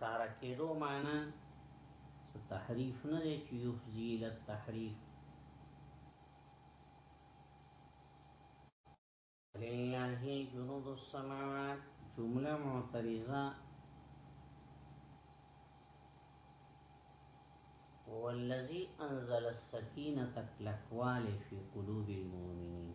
کارا کېدو معنا څه تحریف نه دی چې یفزی له تحریف لله جنود السماوات جمله معترضه هو الذي انزل السكينه تكلفوال في قلوب المؤمنين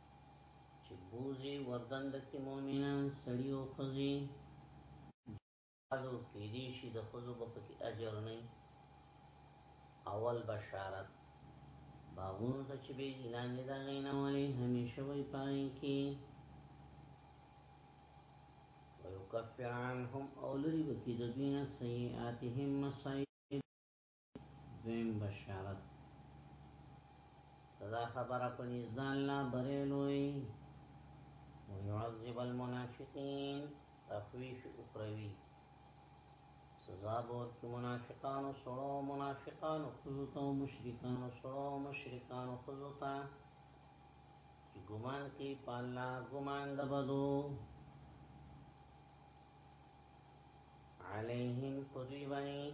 چی بوزی وطن د کی مومنان سړی او ښځی جهادو کیدی شی د ښځو به پکی اجر نه اول بشارت باغونو ته چې به لاندې دا غینا ولی همیشه وی پای کې ويكفر عنهم اولري وکي د دوی نه سیئاتهم مصائب دویم بشارت دا خبره په نزدان لا بریلوی ويعذب المنافقین تخویف اخروی سزا بود که منافقانو سړو منافقانو خزوتا و مشرکانو سړو مشرکانو خزوتا چه گمان کی پالا گمان دبدو علیهم قدوی بنی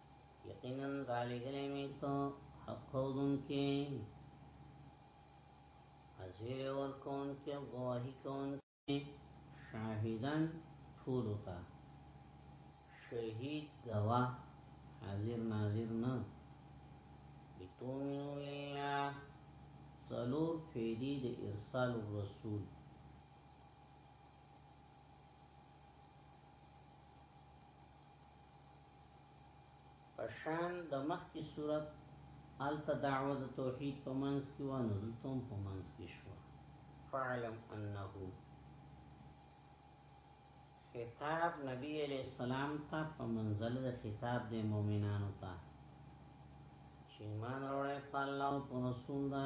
یقینا غالی گلی میتو حق خودن کی حضیر ورکون کی و گواهی کون کی شاہدن طولو تا شهید گواه حاضر ناظر نه بتومنو لله سلور فیدی د ارسال الرسول په شان د مخکې صورت هلته دعوه د توحید په منځ کې و نو دلته هم په منځ کې شو فعلم انه خطاب نبی علیہ السلام ته په منزل د خطاب د مؤمنانو ته چې ایمان وروړي په الله او په رسول دا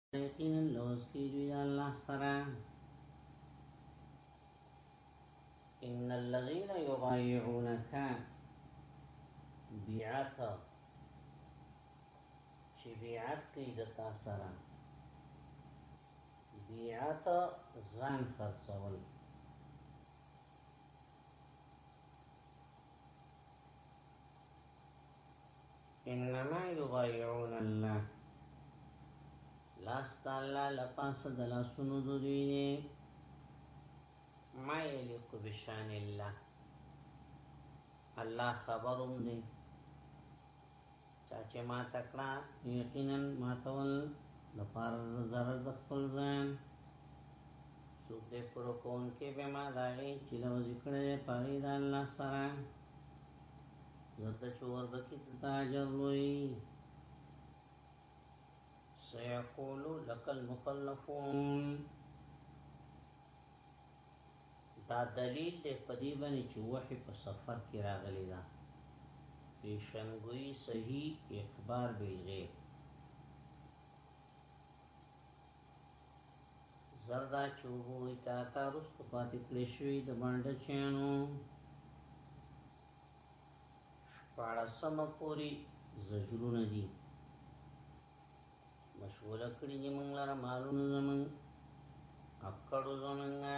یقینا لوز کی دوی دا اللہ سرا ان الذین یبایعونک بیعت چی بیعت کی دتا سرا بیعت زن خرسول انما یبایعون الله لاس د الله لپاس د لاسونو د دوی نه ما یلیق بشان الله الله خبروم دی چاچه ما تکړه یقینا ما تول لپار ضرر د خپل ځان څوک دې پرو کون کې به ما داغي چې لوځ کړې پاره د الله سره ځکه چې وربکی تا اجر لوی سيقولو لك المخلفون دا دلیل دی په دې باندې چې وحي په سفر کې راغلی دا پیشنګوي صحیح اخبار بالغیب زردا چوبو وی تا تا رست پاتې کلی شوی د باندې چینو شپاړه سم پوری زجرونه دي مشغوله کړی دی منگ لره مالونه زمن اکڑو زمنگا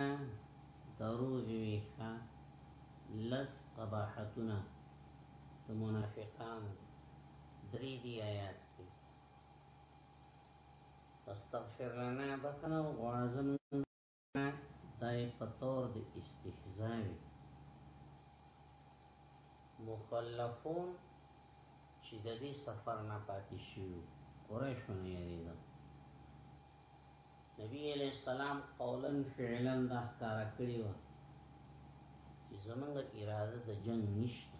دروز ویخا لس قباحتونه د منافقانو درې دی آیات کې استغفر لنا بخنه غواړه زمون دای په تور د استهزاوی مخلفون چې د دې سفر نه پاتې شو قریشو نه یریدل نبی علیہ السلام قولا فعلا دا ښکار کړی و چې زمونږ اراده د جنگ نشته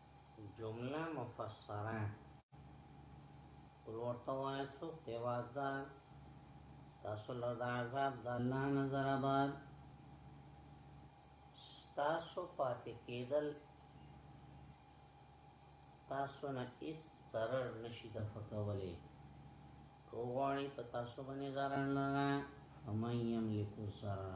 جمله مفسره ورور ته وایي څوک ته واز ده تاسو له د عذاب د الله نظر آباد تاسو پاتې کېدل تاسو نه هیڅ ضرر نشي د فکولې کوواړي په تاسو باندې ضرر نه نه هم یملکو ضرر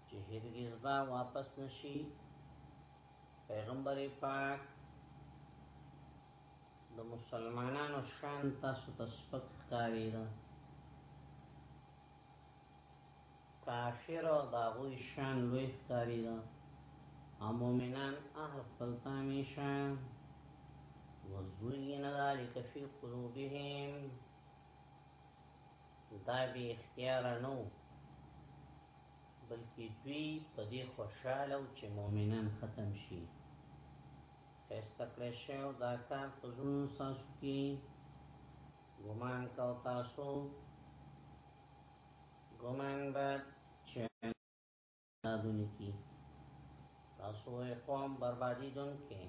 چې هرگز با واپس نشي پیغمبر پاک د مسلمانانو شان تاسو ته سپک ښکاري ده کافر او داغوی شان لوی ښکاري ده او مؤمنان اهل خپل تامي شان وزوین ذالک فی قلوبهم دا بی اختیار نو بلکې دوی په دې خوشاله او چې مؤمنان ختم شي خسته کړی شي او دا کار په زړونو تاسو کې ګمان کاو تاسو ګمان به چې دادونه کې تاسو وې قوم بربادي دن کې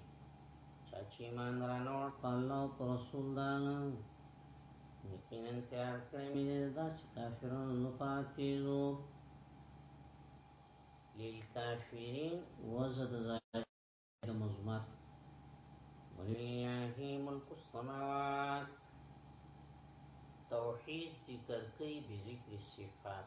چاچی مان رانوړ پالو پر رسول دانا یقینا تیار کړی مې دا چې کافرانو نه پاتېږو للکافرین وزد زائد مزمر ولله ملک السماوات توحید ذکر کوي به ذکر صفات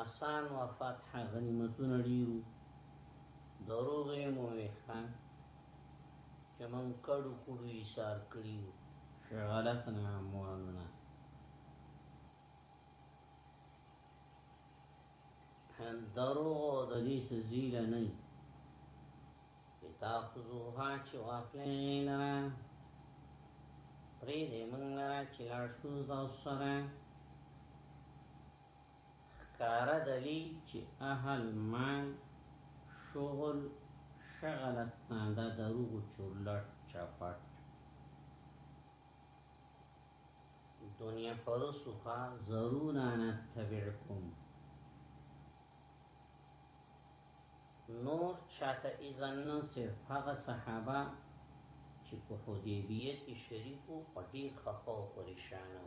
احسان و فتح غنیمتونه ډیرو دروغ یې مو ویښه چې من کډو کډو یې سار کړیو شغلتنا اموالنا هن دروغ او د دې سزیل نه کتاب زوها چې واخلې لرا پرې دې موږ لرا چې لار شو دا سره ښکاره دلي چي اهل مال شغل شغلت نه دا دروغ چورلټ چاپټ دنیا پرسو خا ضرونا نتبعکم نور چاته اذن نه صرف هغه صحابه چې په حدیبیه کې شریکو او ډیر خفه او پریشانو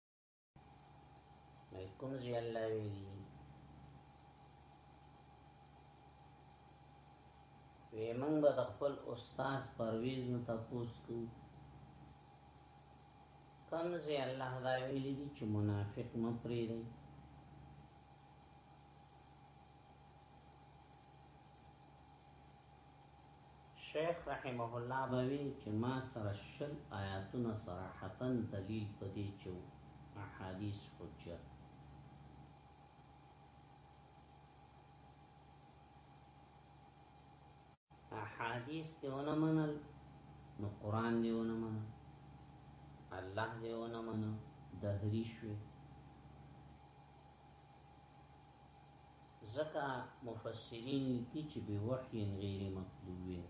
مې کوم ځای الله ویلي وی موږ به د خپل استاد پرویز نو تاسو کو کوم ځای الله دا ویلي دي چې منافق مپری دی شیخ رحمه الله به وی چه ما سره شل آیاتونه صراحتا دلیل په دی چه احادیث حجت دی. احادیث دی ونه منل نو قرآن دی ونه منل الله دی ونه منل دهری شوی زکا مفسرین کی چی بی وحی غیر مطلوبین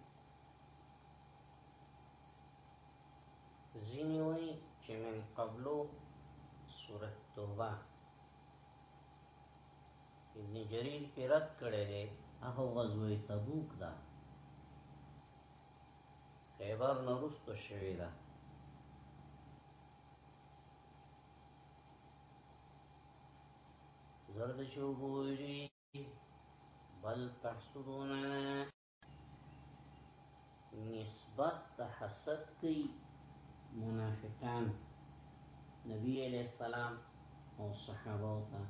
زینی وی چی من قبلو سورت توبه ابن جریر پی رد کڑی دی اخو غزوی تبوک دا خیبر نرستو شوی دا زرد شو ګوري بل تحسدون نسبت د حسد کوي منافقان نبی علیہ السلام او صحابه ته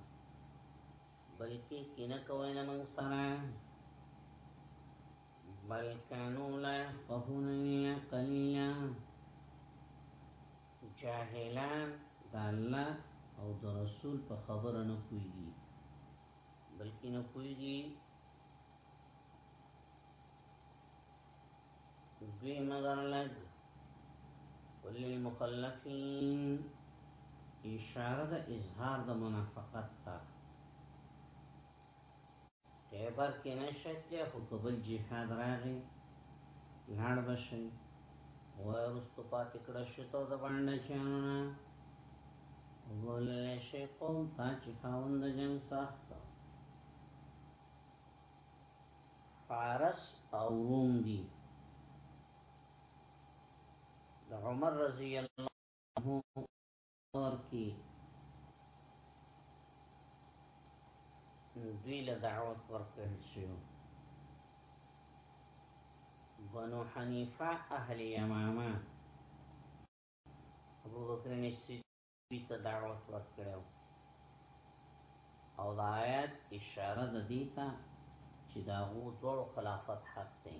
بلکې کینه کوي نه موږ سره بل كانوا لا يفقهون قليلا جاهلان د الله او د رسول په خبره نه پويږي بلکې نه پويږي دوی مگر لګ ولل مخلفین اشاره د اظهار د منافقت ته خیبر کې نشد دی خو کبل جهاد راغی لاړ بشي ورستو پاتې کړه شتو د باندې چانونه وګولې شي قوم تا چې خاوند جنگ سخت فارس او روم دي د عمر رضی الله عنه دور کی دوی له دعوت ورکړل شو بنو حنیفه اهل یمامه ابو بکر نصیبی ته دعوت ورکړو او دا آیات اشاره د دیتا چې دا غو دوړو خلافت حق دی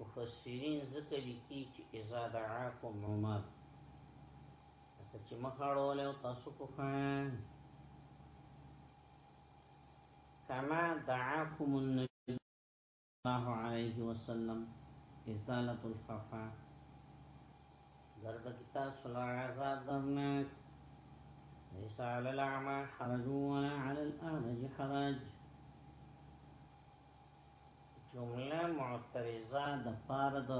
مفسرین ذکر لیکي چې اذا دعاکم عمر ته چې مخاړول او تاسو کو خان کما دعاکم النبي الله عليه وسلم ازاله الخفا ضرب کتاب صلى عذاب درناک ليس على الأعمى حرج ولا على الأعمج حرج جمله معترضه د پاره د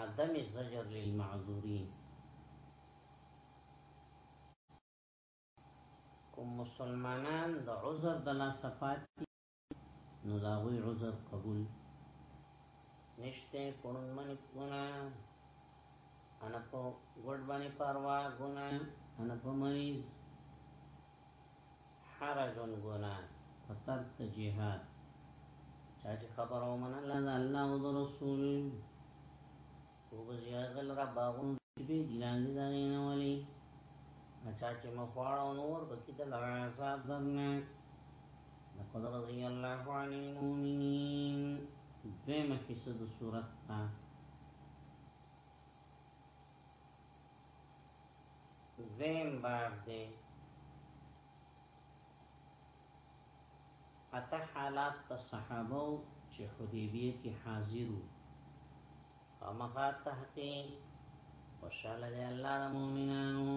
عدم زجر للمعذورین کوم مسلمانان د عذر د لا صفات نو دا غوی عذر قبول نشته پرون من کونه انا په ګډ باندې پروا ګونه انا په مریض حرج ګناه په ترک د جهاد چا چې خبر او من الله د الله او د رسول او بزی غل را باغون چې به ګلان دي دغه نه ولي چا چې مخواړ او نور بکی د لړا صاحب درنه لقد رضي الله عن المؤمنين دویمه حصہ د صورت تا زیم باب دی اته حالات ته صحابه چې حدیبیه کې حاضرو خامخا تحقیق خوشاله دی الله د مؤمنانو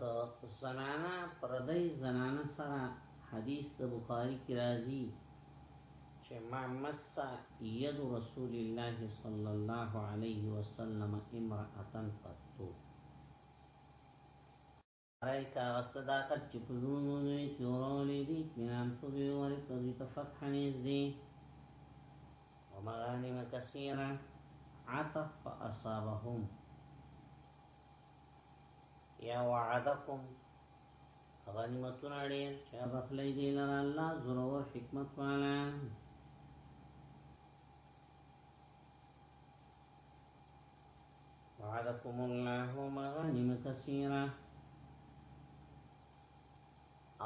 د زنانا پردای زنانا سره حدیث د بخاری کی راځي چې ما مس ید رسول الله صلی الله علیه وسلم امرأتن قطو رای کا صداقت چې په زونو نه کیورولې دي مینان په وی ورته دي په فتح نيز دي ومغانم کثیره عطف فاصابهم یا وعدکم غنیمتون اړیر چا بخلی دی لر اللہ ضرور حکمت والا وعدکم اللہ مغانم کثیرہ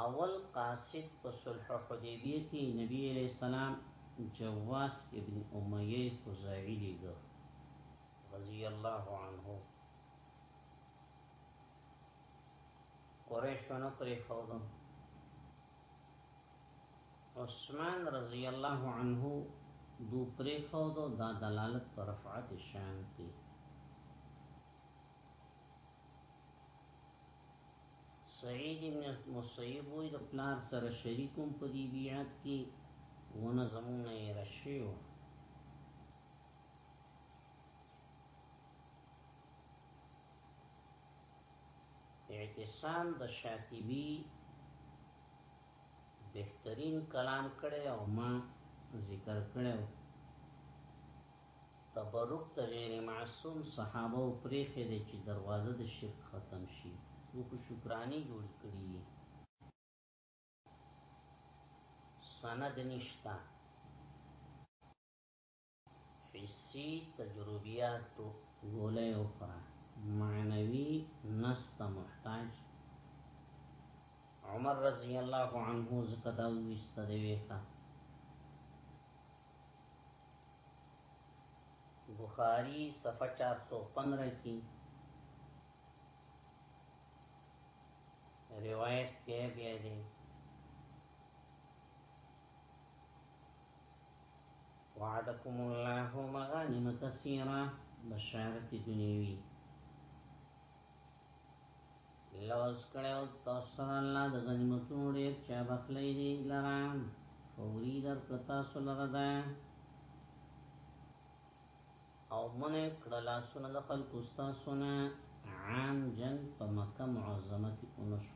اول قاصد په صلح حدیبیه کې نبی علیہ السلام جواس ابن امیه خزاعی لیګو رضی الله عنه قریشونو پرې خودو عثمان رضی الله عنه دو پرې خودو دا دلالت پر رفعت شان دی سعید ابن مصیب وی د پلار سره شریکوم په دی بیعت کې ونه زمونه رشیو اعتصام د شاطبی بهترین کلام کړي او ما ذکر کړو تبرک ته غیر معصوم صحابه او پریخه دي چې دروازه د شرک ختم شي نو کو شکرانی جوړ کړی سند نشتا حسی تجربیاتو ګولی وخوره معنوی نست محتاج عمر رضی الله عنه زکه دا وسته دی ویخه بخاری صفحه 415 کی روایت کې بیا دی وعدكم الله مغانم كثيرة بشارت دنیوی لوز کړو تاسو الله د غنیمتونو ډیر چا بخلې دي لرام فوري در کتا سره ده او منه کړلا سره د خلق استا سره عام جنگ په مکه معظمه کې اونشو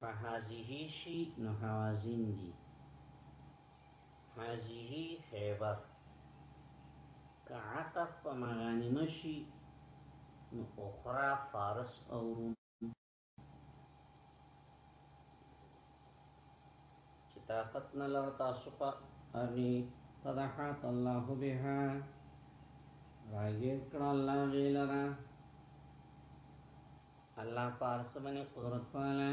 په هذه شي نو حوازين دي هذه خیبر که عطف په مغانمه شي نو اخرى فارس او روم چې طاقت نه لر تاسو په ارني فضحات الله بها راګیر کړه الله غیلرا الله پارس باندې قدرت والا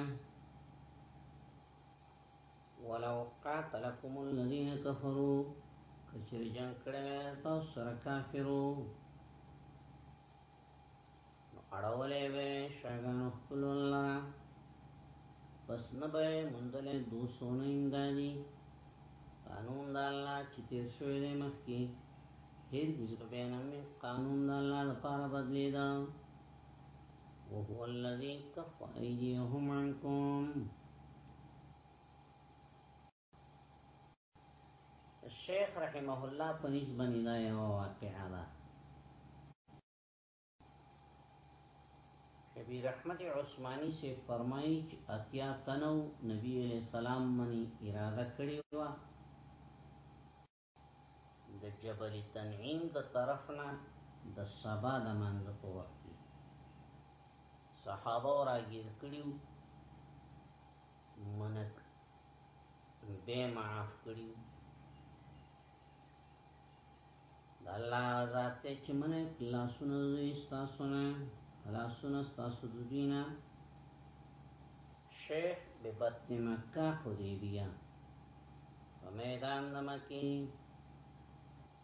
ولو قاتلكم الذين كفروا کچر جنگ کړه تاسو سره کافرو اړولې وې شګان خپل الله پس نه به مندلې دوسونه انداني قانون د الله چې تیر شوی دی مخکې هیڅ ځکه بیان مې قانون د الله لپاره بدلی دا وهو الذي كف ايديهم عنكم الشيخ رحمه الله په نسبت نه یو واقعا ده کبیر احمد عثماني سے فرمایي چې اتیا تنو نبی علیہ السلام منی اراده کړی و د جبل تنعیم د طرفنا د سبا د منځ په وخت کې صحابه راګیر کړیو منک به معاف کړیو د الله ذات ته چې منک لاسونه زوی ستاسو نه لاسونه ستاسو دوی نه شیخ ببطن مکه حدیبیه په میدان د مکه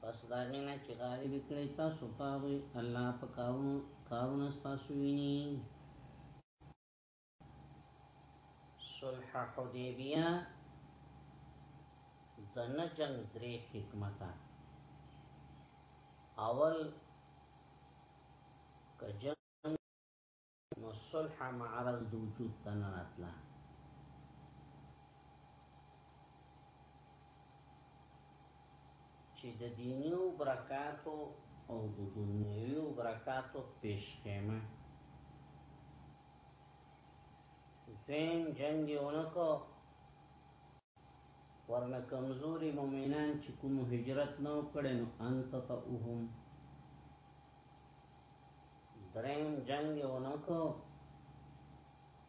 پس دا غینا چې غالب کړی تاسو پاوی الله په کارونو کارونه تاسو ویني صلح حدیبیه د نه جنگ درې حکمتا اول کجن نو صلح معرض د وجود ته نه راتله چې د دیني او برکاتو او د دنیوي او برکاتو پیش خیمه دویم جنگ یې ونکو ورنه کمزوري مؤمنان چې کوم هجرت نو کړي نو انت تاهم دریم جنگ یو نکو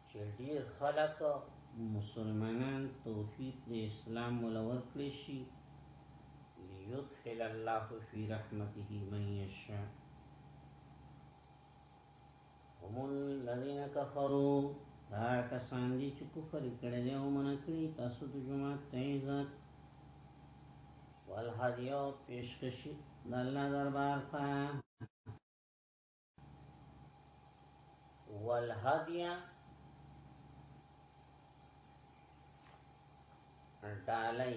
چې ډیر خلک مسلمانان توفیق د اسلام ولور کړی شي ليدخل الله في رحمته من يشاء هم الذين كفروا دا کسان دي چې کفر کړي دي او من کړی تاسو د جمعه ته عزت والهديو پیشکشی د الله دربار ته والهديا ډالۍ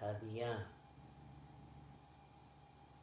هدیه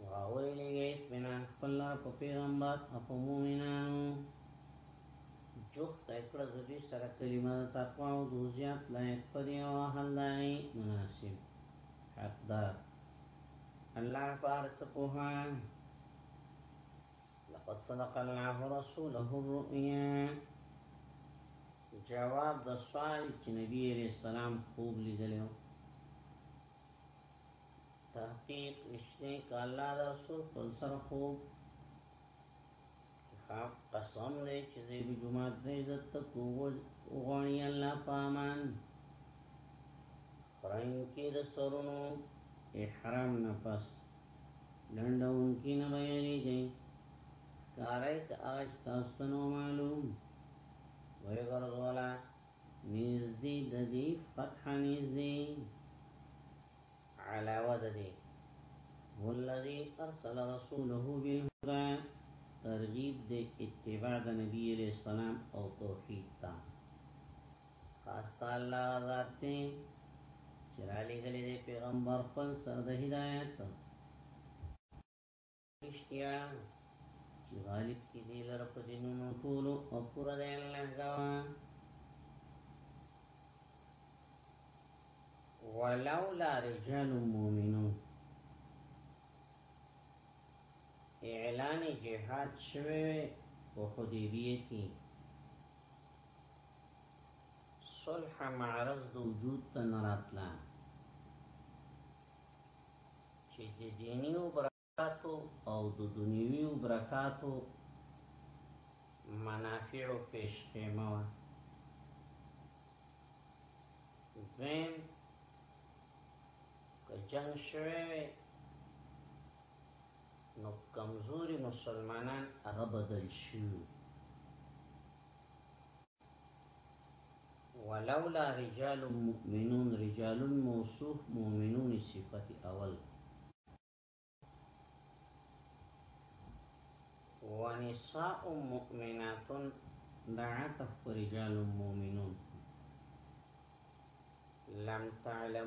وراولېږي اطمینان خپل لره په پیغمبر او په مؤمنانو جوخت اکړه د دوی سره کلمه د تقوا او دوزیات لایق پرې او اهل دای مناسب حقدار الله پار څه پوها لقد صدق الله رسوله الرؤيا جواب د سوال چې نبی عليه السلام خوب لیدلو تحقیق نشته کالا دا سو خنصر خوب حق قسم دی چې زه به جمعه د عزت ته کوو غونی الله پامان خرین کې د سرونو احرام نه پس لندون کې نه ویریږي کارای ته اج تاسو نو معلوم وای ورغلا نږدې د دې فتح نږدې علاوه د دې والذي ارسل رسوله بالهدى ترغیب د اتباع د نبی علیہ السلام او توحید تا خاص الله ذات ته چرالی غلې پیغمبر خپل سره د هدایت رشتیا چې غالب کې دی لره په دینونو ټولو او پورا دی الله غوا ولولا رجال مؤمنون اعلان جهاد شوه په حدیبیه کې صلح معرض د وجود ته نراتلا چې د دیني او برکاتو او د دنیوي او برکاتو منافع او پیش خیمه وه دویم که جنگ شوه وی نو کمزوري مسلمانان هغه بدل شوه ولولا رجال مؤمنون رجال موصوف مؤمنون صفت اول ونساء مؤمنات بعثه رجال مؤمنون لم تعلم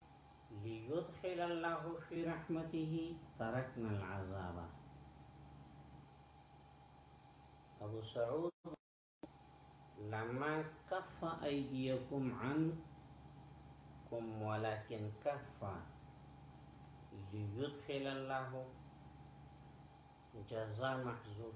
ليدخل الله في رحمته تركنا العذاب ابو سعود لما كف ايديكم عنكم ولكن كف ليدخل الله جزا محذوف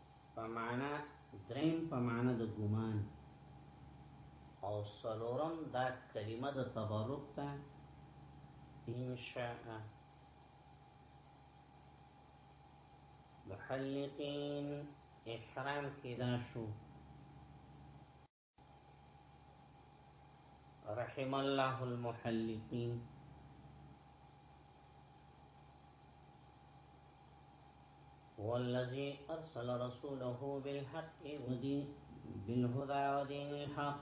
په معنا دریم په معنا د ګمان او سلورم دا کلمه د تبرک ته ان شاء محلقین احرام کې دا شو رحم الله المحلقین والذي أرسل رسوله بالحق ودين بالهدى ودين الحق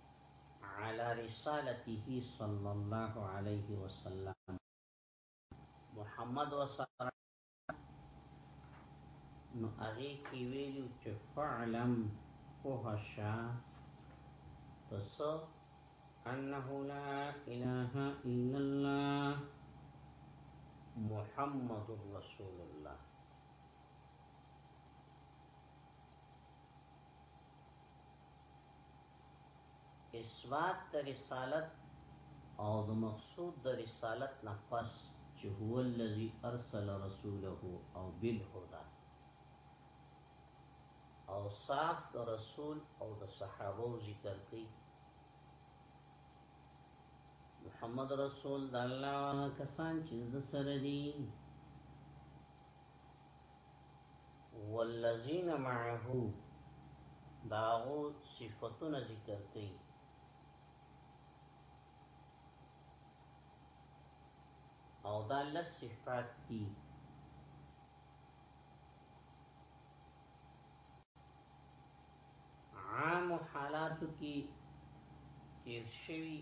علی رسالته صلی الله علیه وسلم محمد وسره نو هغه کې ویلو چې فعلم فهشا پس انه لا اله الا الله محمد رسول الله اثبات د رسالت او د مقصود د رسالت نه پس چې هو الذي ارسل رسوله او بالهدى او صاف د رسول او د صحابه ذکر کوي محمد رسول د الله کسان چې د سره دي والذین معه داغو صفتون ذکر کئی او دا لس صفات دی عام حالاتو کی تیر شوی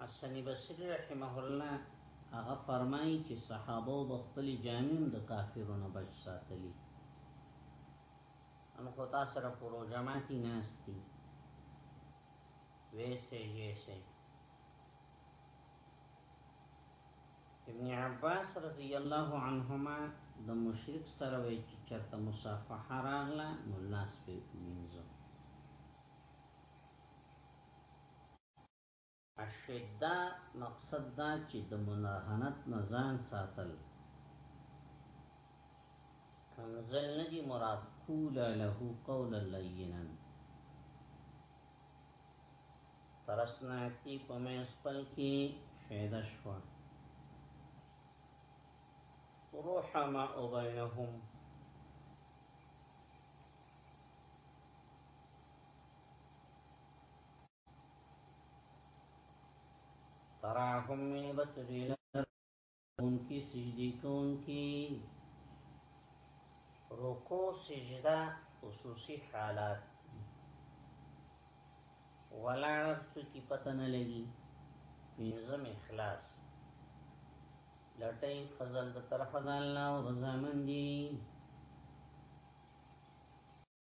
حسن بصری رحمه الله هغه فرمایي چې صحابه او خپل جامع د کافرونو بچ ساتلی ان خو تاسو سره پرو جماعتي ناشتي ویسه یې سه ابن عباس رضی الله عنهما د مشرک سره وی چې چرته مصافحه راغله نو لاس په وینځو الشده مقصد دا چې د مناهنت نه ځان ساتل کنزل ندی مراد قول له قول لینا ترسناتی په مې خپل کې شهدا شو رحمه بینهم تراهم من بتدیل ان کی سجدی کون کی رکو سجده خصوصی حالات ولاړ څو کی پته نه لګي پنځم اخلاص لټای فضل د طرف د الله او رضامندي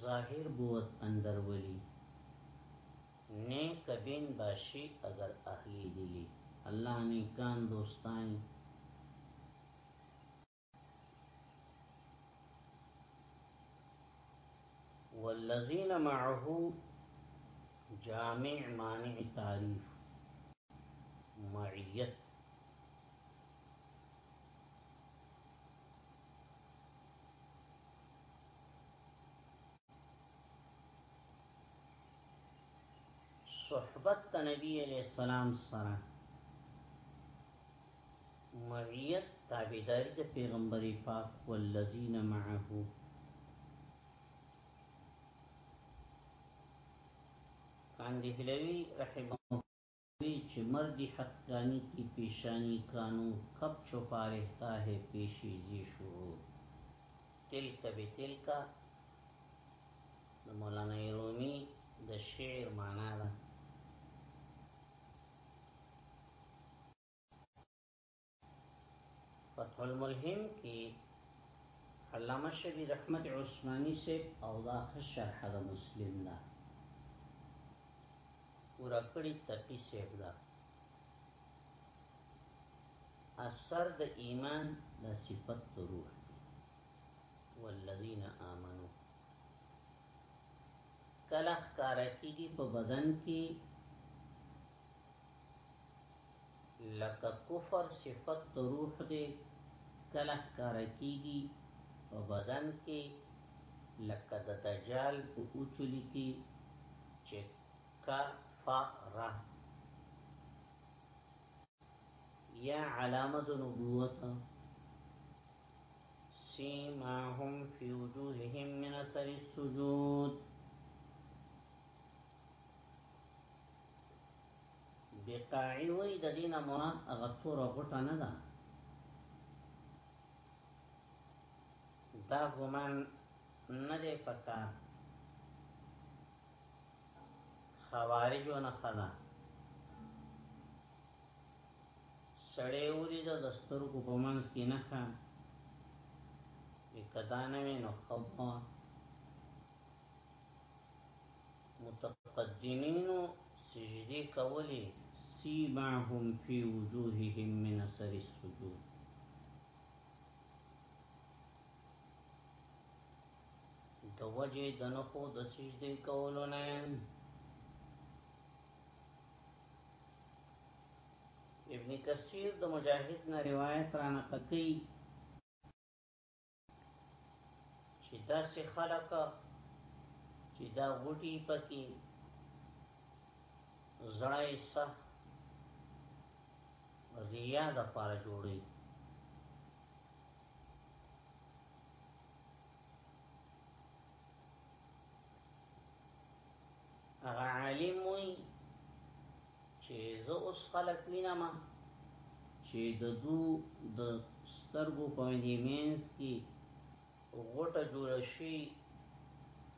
ظاهر بود اندر ولی نیک بین باشی اگر اهلی دلی الله نیکان دوستان والذین معه جامع مانع تعریف معیت صحبت ته نبی علیہ السلام سره معیت تابعداری د پیغمبر پاک والذین معه کاندی هلوی رحمه وې چې مردی حقیقانی کی پیشانی کانو کب چھپا رهتا هې پیشې ځې شعور تلک بې تلک د مولانا رومی د شعر معنا ده. فتح الملهم کی علامه شبی رحمت عثماني سے او دا شرح د مسلم دا پورا کړی تقی سیب دا اثر د ایمان د صفت روح والذین آمنو کلخ کارکی دی په بدن کی لکه کفر صفت د روح دی کله ښکاره کیږي په بدن کې لکه د دجال په اوچولي کې چې کفره یا علامه د نبوت سیماهم فی وجوههم من اثر السجود بقاعي وایي د دې نه مراد هغه توره غوټه نه ده، دا ګمان نه دی پکار خوارجو نه خدا سړی وری د دسترګو په منځ کې نه ښه کدا نه وي نو خبره متقدمینو سجدې کولې سیماهم فی وجوههم من اثر السجود د وجه د نخو د سجدې کولو نه ابن کثیر د مجاهد نه روایت را نقل کړي چې دا سه خلق چې دا وټي پکې زړای سه ریا د پاره جوړي هغه عالم وي چې زه اوس خلک وینم چې د دو د سترګو په نیمینس کې غټه جوړ شي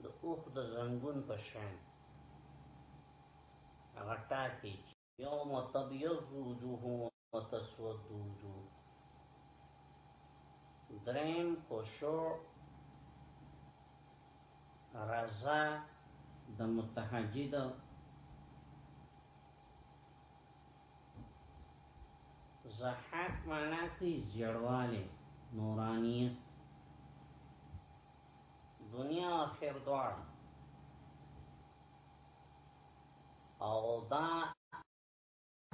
د اوخ د زنګون په شان هغه ټاکي یوم تبیض وجوه و تسود وجوه درین خشوع رضا د متحجد زحاق مانا کی زیڑوالی نورانیت دنیا آخر دوار او دا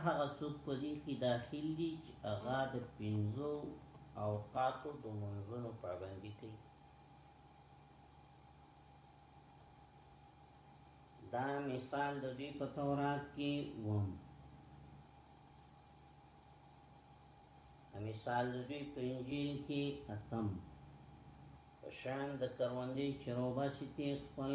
هغه څوک په دې کې داخل دي چې هغه د پنځو اوقاتو د منځونو پابندي کوي دا مثال د دې په تورات کې وم مثال د دې په انجیل کې اتم شان د کروندې چروبا سیتی خپل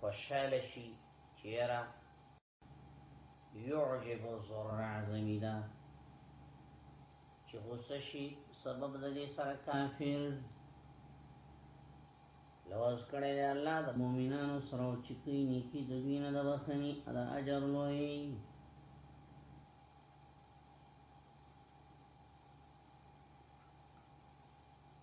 خوشاله شي چیرې يعجب الزرع زمیدا چې غوسه شي سبب د دې سره کافر لوز کړي دی الله د مؤمنانو سره چې کوي نیکی د دوی نه د بخني ادا اجر لوی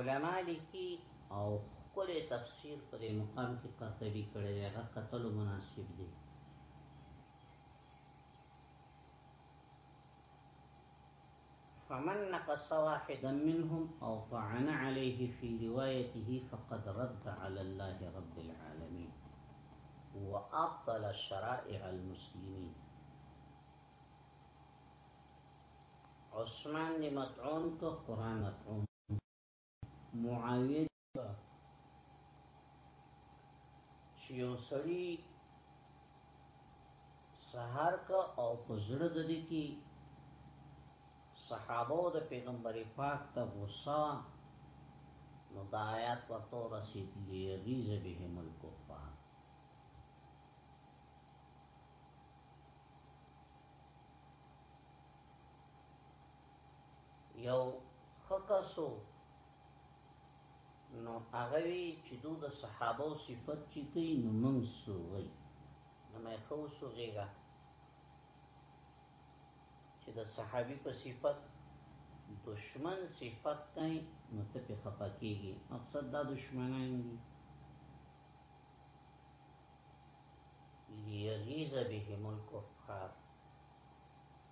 علماء لیکي او خپل تفسیر په دې مقام کې قرطبي کړی دی هغه قتل مناسب دی فمن نقص واحدا منهم أو طعن عليه في روايته فقد رد على الله رب العالمين وأبطل شرائع المسلمين عثمان نے مطعون کو قرآن مطعون معاویه چې یو سړی سهار کا او پزړه د دې کې صحابه او د پیغمبر پاک ته غوسه نو دا آیات ورته رسیدلی غیظ بهم الکفار یو خکسو نو هغه وی چې دو د صحابه صفت چې کوي نو موږ سوغي نو مې خو سوغيګا چې د صحابي په صفت دشمن صفت کوي نو ته په خپه کیږي مقصد دا دشمنان دي ليغيظ بهم الكفار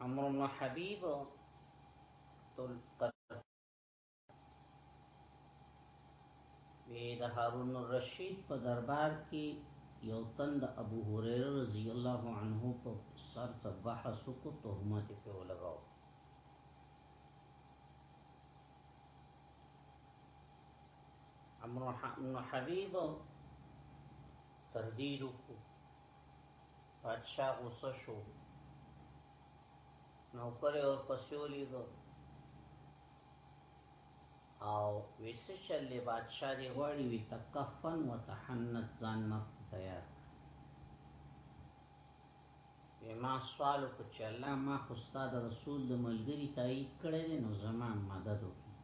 عمرو بن حبيب تل وی د هارون الرشید په دربار کې یو تند ابو هريره رضی الله عنه په سر ته بحث کو تهمت په لګاو امرو ابن حبیب تردید وکړو پادشاه غوسه شو نوکر یې ورپسې ولیدو او وی څه چل دی بادشاه دی غواړي وی تکفن وتحنت ځان مخ تیار ما سوال وکړ چې الله ما خو ستا د رسول د ملګری تایید کړی دی نو زما مدد وکړي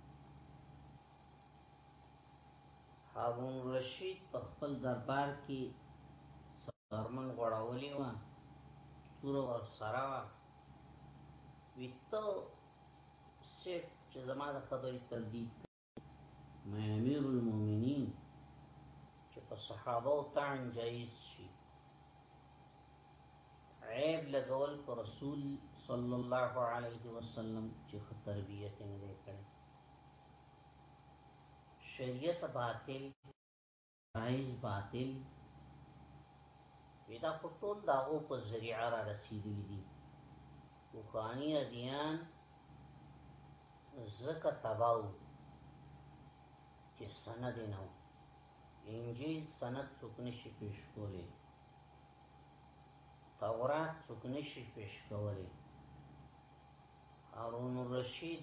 هارون رشید په خپل دربار کې سرمن غړاولې و تور ور سره و ویته سیف چې زما د خبرې تردید ما امیر المؤمنین چې په صحابه او تعن جایز شي عیب لګول پر رسول صلی الله علیه وسلم چې تربیت نه کړي شریعت باطل عايز باطل وی دا خو ټول د هغو په ذریعه را رسېدلي دي پخواني ادیان ځکه تباه وو چې سند یې نه و انجیل سند څوک نشي پیش کولی تورات څوک نشي پیش کولی هارون الرشید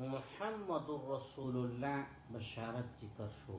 محمد رسول الله بشارت ذکر شو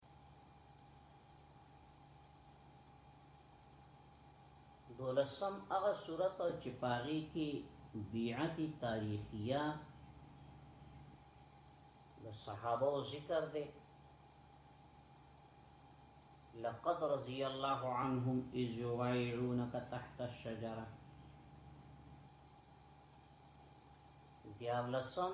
دولسم هغه صورت چې پاغي کې بیعت تاریخیه د صحابه او ذکر دی لقد رضي الله عنهم اذ يبايعونك تحت الشجره دیارلسم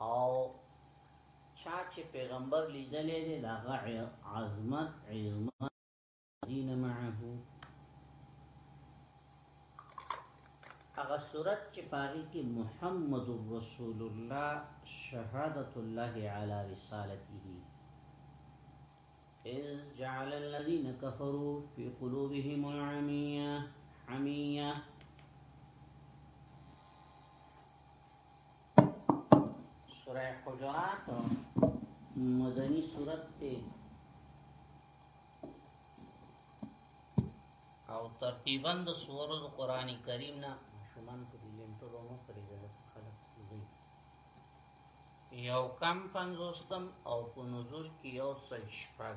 او چا چې پیغمبر لیدلې دې دا عظمت عظمت دین معه هغه صورت چې پاغي کې محمد رسول الله شهادت الله علی رسالته اذ جعل الذين كفروا في قلوبهم العميه عميه سوره حجرات مدنی سورت ته او ترتیبا د سورو قرآن کریم نه شومان په دې لنټرو مو پرې د خلک دی یو کم پنځوستم او په نزول کې یو سل شپږ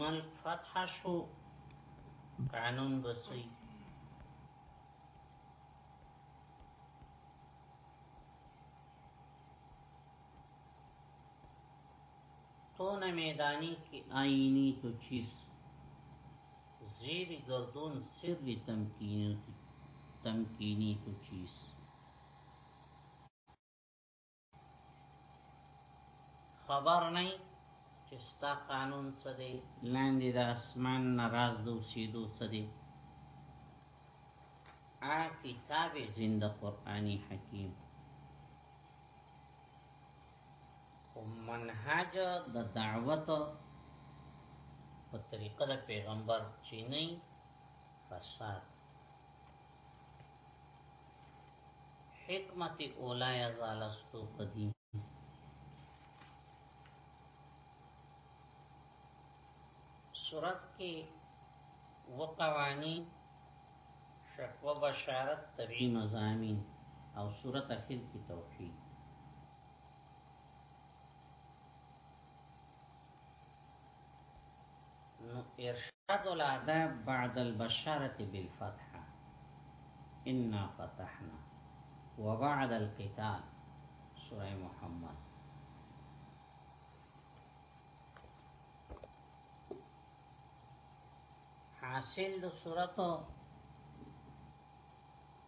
من فتح شو قانون بسی تو نه میدانی کی آئینی تو چیز زیر گردون سر تمکینی تو چیز خبر نه چې ستا قانون څه دی لاندې د اسمان ناراض دو سیدو څه دی آ کتاب زنده قرآنی حکیم او منهج د دعوت په طریقه د پیغمبر چینی فساد حکمت اولا یزال استو قدیم صورت کې وقوانی شکوه بشارت طبیعی مزامین او صورت اخیر کی توحید ارشاد الاداب بعد البشارة بالفتحة انا فتحنا وبعد القتال سورة محمد حاصل د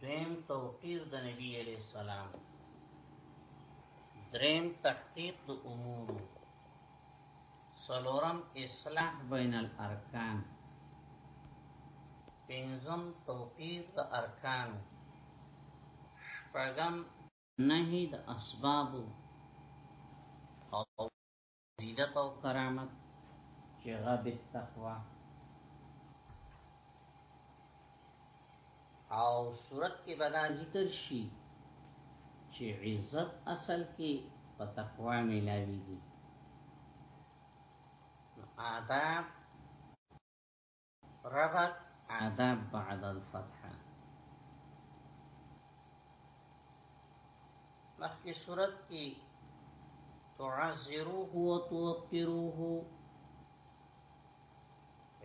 دویم توقیر د نبی علیہ السلام دریم تحقیق د امور سلورم اصلاح بین الارکان پنځم توقیر د ارکان شپږم نهی د اسبابو او زینت او کرامت چې غب التقوا او صورت کې بدا ذکر شي چې عزت اصل کې په تقوا ملاويږي آداب ربط عذاب بعد الفتحه مخکې صورت کې تعذروه وتوقروه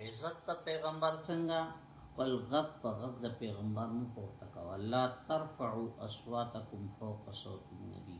عزت ته پیغمبر څنګه خپل غب په غب د پیغمبر مو پورته کو الله ترفعوا اصواتکم فوق صوت النبي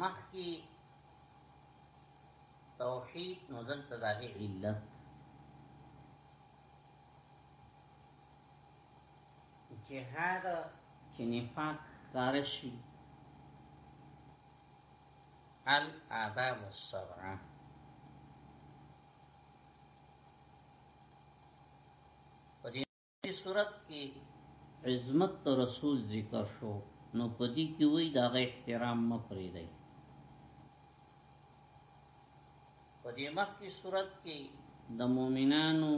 مخکې توحید نو دلته د علت جهاد چې نفاق کارشي الاداب السبعه دې صورت کې عظمت رسول ذکر شو نو پدې کې وای دا غي احترام م پرې دی پدې مخ کې صورت کې د مؤمنانو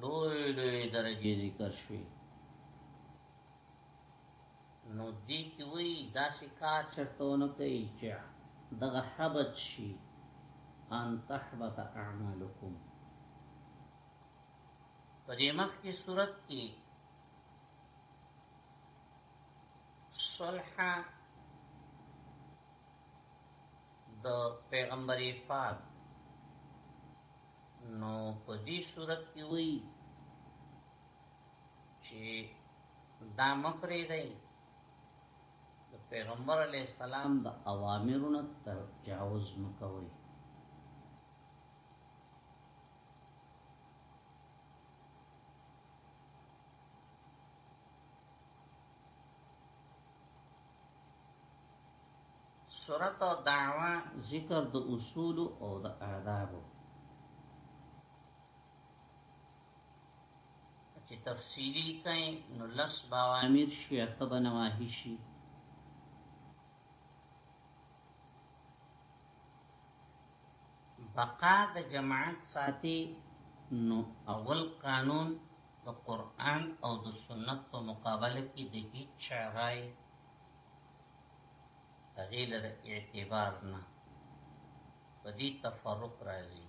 لوی لوی درجه ذکر شوی نو دې کې وای دا سکا چټونه کوي چې دغه حبت شي ان تحبط اعمالکم په دې مخ کې صورت کې صلح د پیغمبر پاک نو په دې صورت کې وی چې دا مپرې دی د پیغمبر علی السلام د اوامرونو تر جاوز مکوئ صورت او دعوه ذکر د اصول او د آداب چې تفصیلی کای نو لس باوامر شي اتبه نواهی شي بقا د جماعت ساتي نو اول قانون د قرآن او د سنت په مقابله کې د هیڅ چا رای هغې له د اعتبار نه په دې تفرق راځي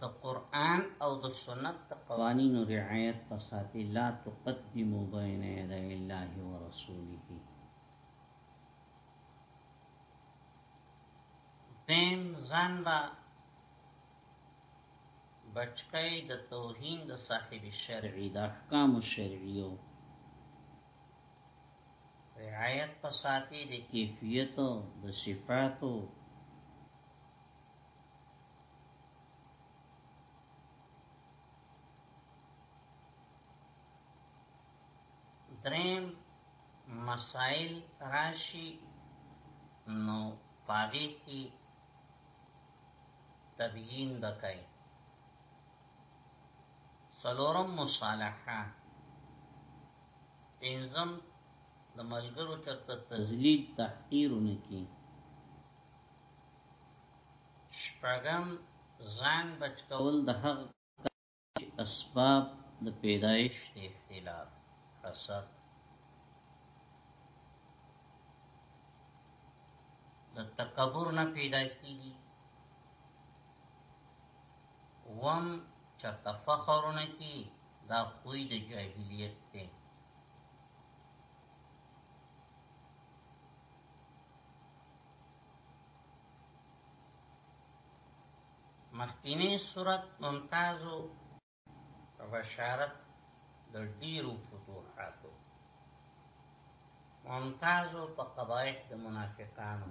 د قران او د سنت د قوانینو رعایت په ساتي لا تقدمو بین یدی الله ورسوله دیم ځان با بچکی د توهین د صاحب شرعی د احکام شرعیو رعایت په ساتي د کیفیت د صفاتو دریم مسائل راشي نو پاګه کی تبیین بکای سلورم مصالحه پنځم د ملګرو چرته تذلیل تحقیر نه کی شپږم ځان بچ کول د هغه اسباب د پیدایش د اختلاف حسد د تکبر نه پیدا کیږي وم چرته فخر نه کیږي دا خوی د جاهلیت دی مخکینی صورت ممتازو بشارت د ډیرو فتوحاتو ممتازو په قبایح د منافقانو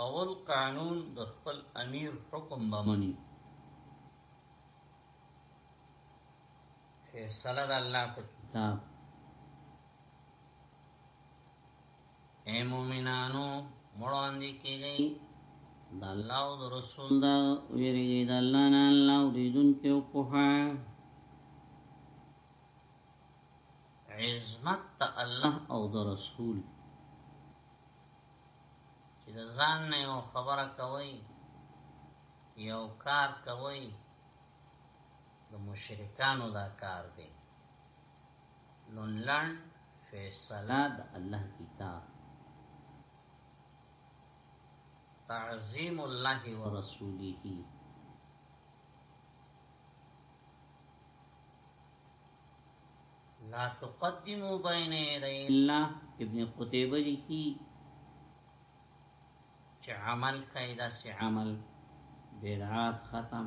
اول قانون د خپل امیر حکم بمنی فیصله د الله په کتاب اے مومنانو مړاندې کېږي د الله او د رسول دا ویریږي د الله نه الله اوریدون کې او په عزمت ته الله او د رسول چې د ځان نه یو خبره کوي یو کار کوي د مشرکانو دا کار دی لنلن فیصله د الله کتاب تعظیم الله ورسوله لا تقدمو بین یدی الله ابن قتیبه لیکي چې عمل کوي دا سي عمل بدعات ختم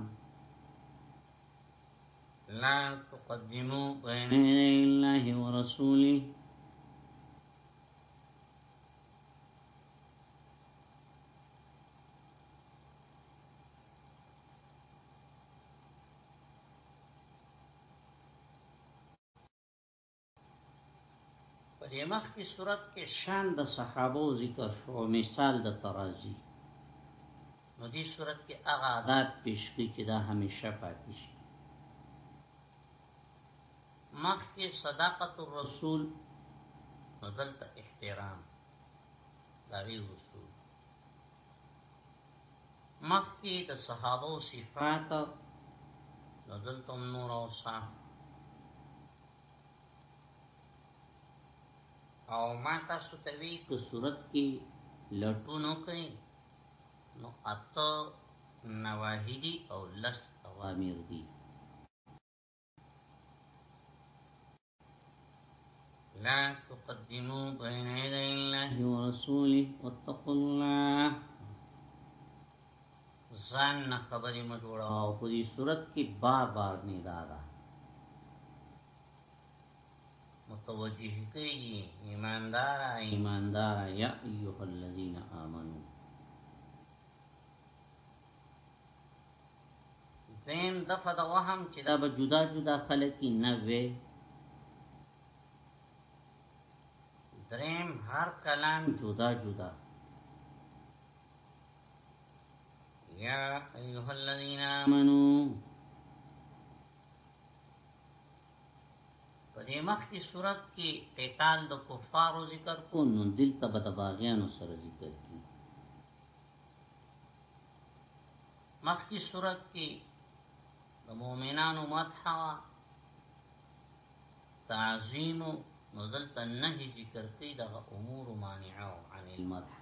لا تقدمو بین یدی الله ورسوله په دې مخ کې صورت کې شان د صحابه ذکر شو مثال د ترازی نو دې صورت کې هغه آداب پیش کړي چې دا همیشه پاتې شي مخ کې صداقت الرسول نو دلته احترام دا وی رسول مخکې د صحابه او صفات نو دلته نور او صاحب او ما تاسو ته وی که صورت کې لټونو کوي نو اته نواهی دي او لس اوامر دي لا تقدمو بین یدی الله ورسوله واتقوا الله ځان نه خبرې مې جوړه او په دې صورت کې بار بار نه دادا متوجه کیږي ایماندار ایماندار یا ایه الذین آمنو دویم دفع دا وهم چې دا به جدا جدا خلقی نه وی دریم هر کلام جدا جدا یا ایوہ الذین آمنو په دې مخ کې صورت کې قتال د کفارو ذکر کو نو دلته به د باغیانو سره ذکر کی مخکې صورت کې د مؤمنانو مدحا تعظیم نو دلته نه ذکر کوي د امور مانعه عن المدح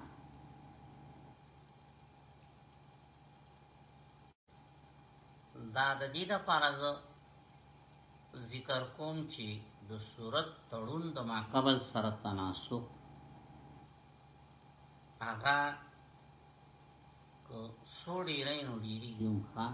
دا د دې د فرض ذکر کوم چې د صورت تړون د ماقبل سره تناسب هغه کو سوډی رینو ډیری ګم خان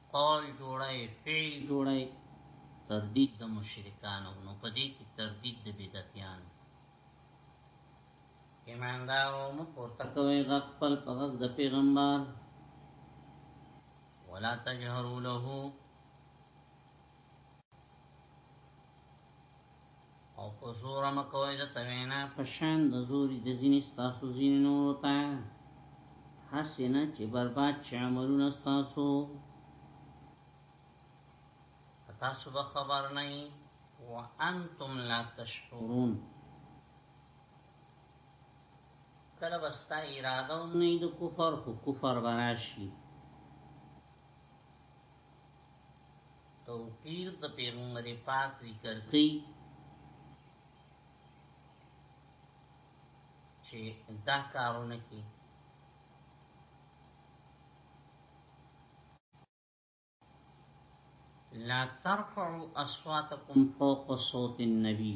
قول جوړی فعل جوړی تردید د مشرکانو نو په دې کې تردید د بدعتیانو ایماندارو مو پورته کوي غږ خپل په غږ د پیغمبر ولا تجهروا له او په زور مکوې د توینا په شان د زوري د ځینې ستاسو ځینې نورو ته هسې نه چې برباد چې عملونه ستاسو تاسو به خبر نه یې وانتم لا تشعرون کله بستا اراده هم نه د کفر خو کفر براشي توپیر د پیغمبر پاک ذکر کوي چې دا کارونه کې لا ترفعوا اصواتكم فوق صوت النبي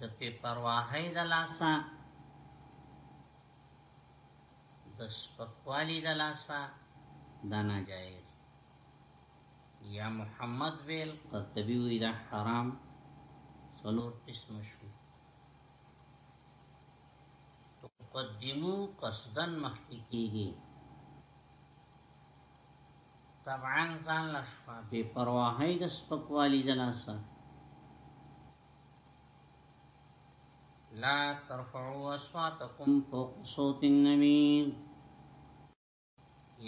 د پیپرواهۍ د لاسه د سپکوالی د لاسه دا ناجایز یا محمد ویل قرطبی وی دا حرام سلور قسم شو تقدمو قصدن مخی کیگی طبعا ځان لشفا بی پرواهی د سپکوالی د لاسه لا ترفعوا اصواتکم فوق صوت النبی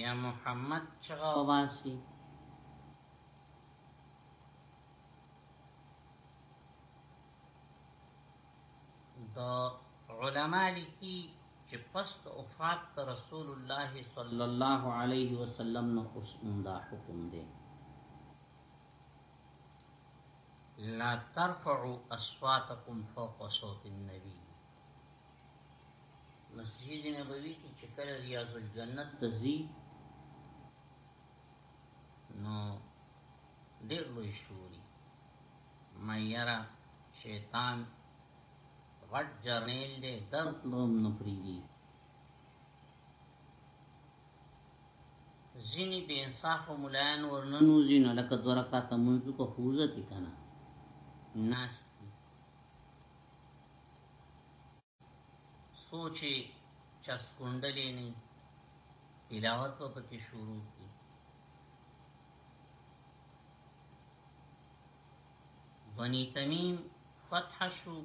یا محمد چغا وباسی دا علماء لکی چې پست وفات ته رسول الله صلی الله علیه وسلم نو اوس دا حکم دی لا ترفعوا اصواتکم فوق صوت النبی مسجد نبوی کی چکل ریاض الجنت تزی نو دیر لوی شوری میرا شیطان غټ جرنیل دی درد لوم نپریدی زینی بی انصاف و ملایان ورننو زینو لکه دو رکاته منزو که خوزتی کنا ناستی سوچی چس کندلی نی تلاوت و پکی شروع کی بنی تمیم فتح شو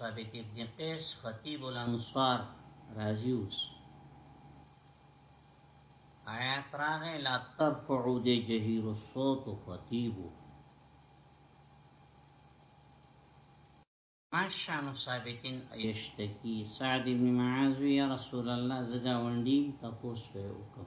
ثابت ابن قیس خطیب الانصار راضی اوس آیات راغه لا ترفعو دی جهیر الصوت خطیبو ماشان ثابتین ایشتکی سعد ابن معاذ یا رسول الله زګاونډی تاسو ته وکړه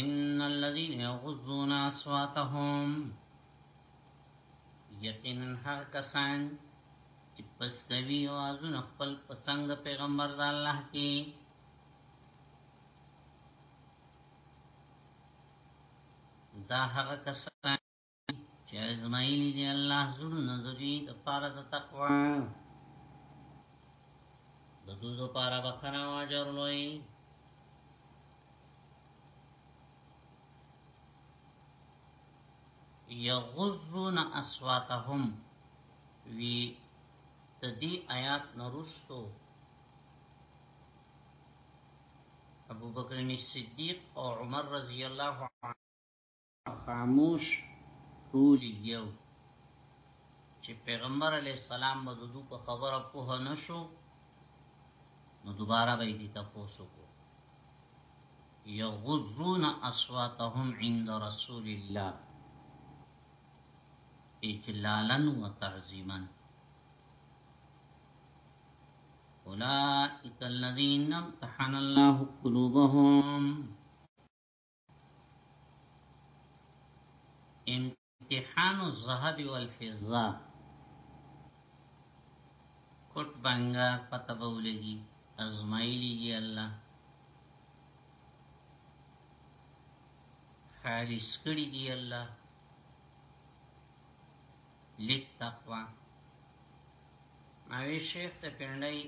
ان الذين يغضون اصواتهم یقینا هر کسان چې پستوي او ازونه خپل پسند پیغمبر د الله کې دا هغه کسان چې ازمایلی دی الله زړونه د دې د پاره د تقوا د دوی د پاره بخنه او اجر لوی یغضون اصواتهم وی د دې آیات نورستو ابو بکر صدیق او عمر رضی الله عنه خاموش ټولي یو چې پیغمبر علی السلام به ددو په خبره پوه نه شو نو دوباره به دې تاسو کو یغضون اصواتهم عند رسول الله اجلالا وتعظیما اولئک الذین امتحن الله قلوبهم امتحان الذهب والفضه کوټ بنگا پته بولګي ازمایلیږي الله خالص کړی دی الله لیک تقوا ماوی شیخ ته پندای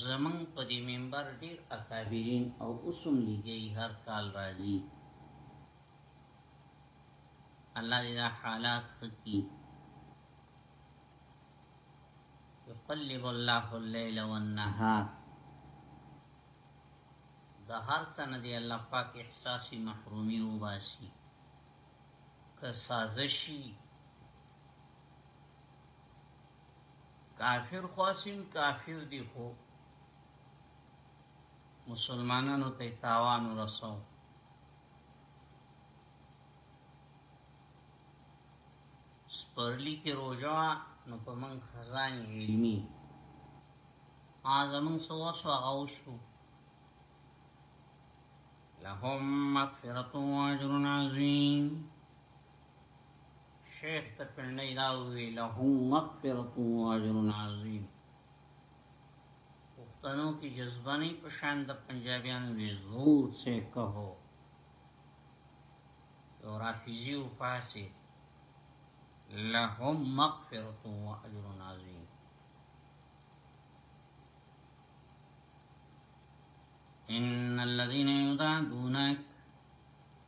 زمون په دې منبر ډیر اکابرین او اوسم لګي هر کال راځي الله دې دا حالات خکی يقلب الله الليل والنهار د هر څه نه دی الله پاک احساسي محرومي وباسي که سازشي کافر خواسین کافر دی خو مسلمانانو ته تاوان ورسو سپرلی کې روزه نو په من خزان علمي ا زمون سو سو هغه وشو لهم مغفرة واجر عظیم شیخ ته پړنی دا وی له مغفرت و اجر عظیم پښتنو کې جذبه نه په شان د پنجابیانو نه زور څه کهو یو رافیزی او پاسي لهم مغفرت و اجر عظیم ان الذين يدعونك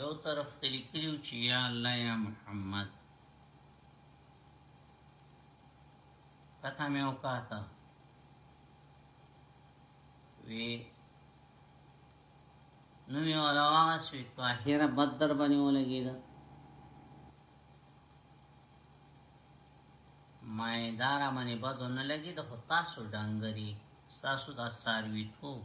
یو طرف ته لیکلو چې یا الله یا محمد کته مې وکاته وی نو یو راوه سوی طاهره بدر باندې ولګیدا ما دارا منی بدو نه لګي د خو تاسو ډنګري تاسو د ساروي ټوک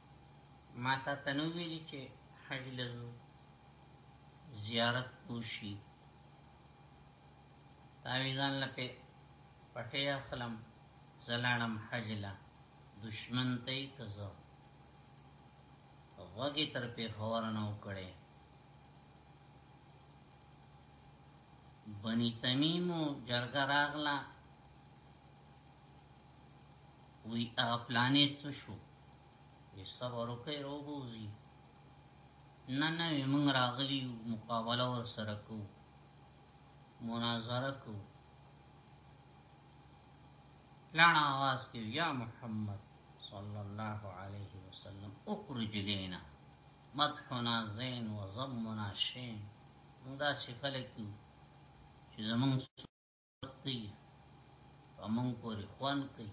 ما تا ته نو ویلي چې حج لزو زیارت وشي تاویزان لپه پټه اخلم زلانم حج لا دشمن ته کزو وګي تر په خورنه وکړي بني تمیم جرګه راغله وی هغه پلانې څه شو وی صبر وکړئ روبوزي نه نه موږ راغلی مقابله ور سره کو مناظره کو لړ आवाज کې یا محمد صلی الله علیه وسلم اخرج لینا مدحنا زین و ضمنا شین دا چې خلک چې زمونږ دی ومن پوری خوان کوي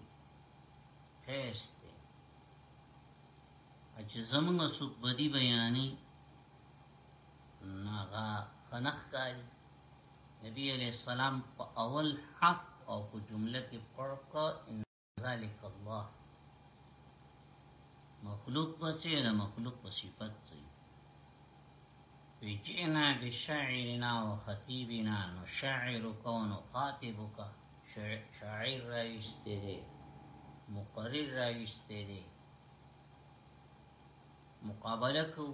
هیڅ دی چې زمونږ څوک بدی بیانې ناغا خنخ کوي نبی علیہ السلام په اول حق او په جمله کې فرق ذالک الله مخلوق پسې د مخلوق په صفت دی وجئنا بشاعرنا وخطيبنا نشاعرك ونخاطبك شاعر راويسته دي مقرر راويسته دي مقابله کو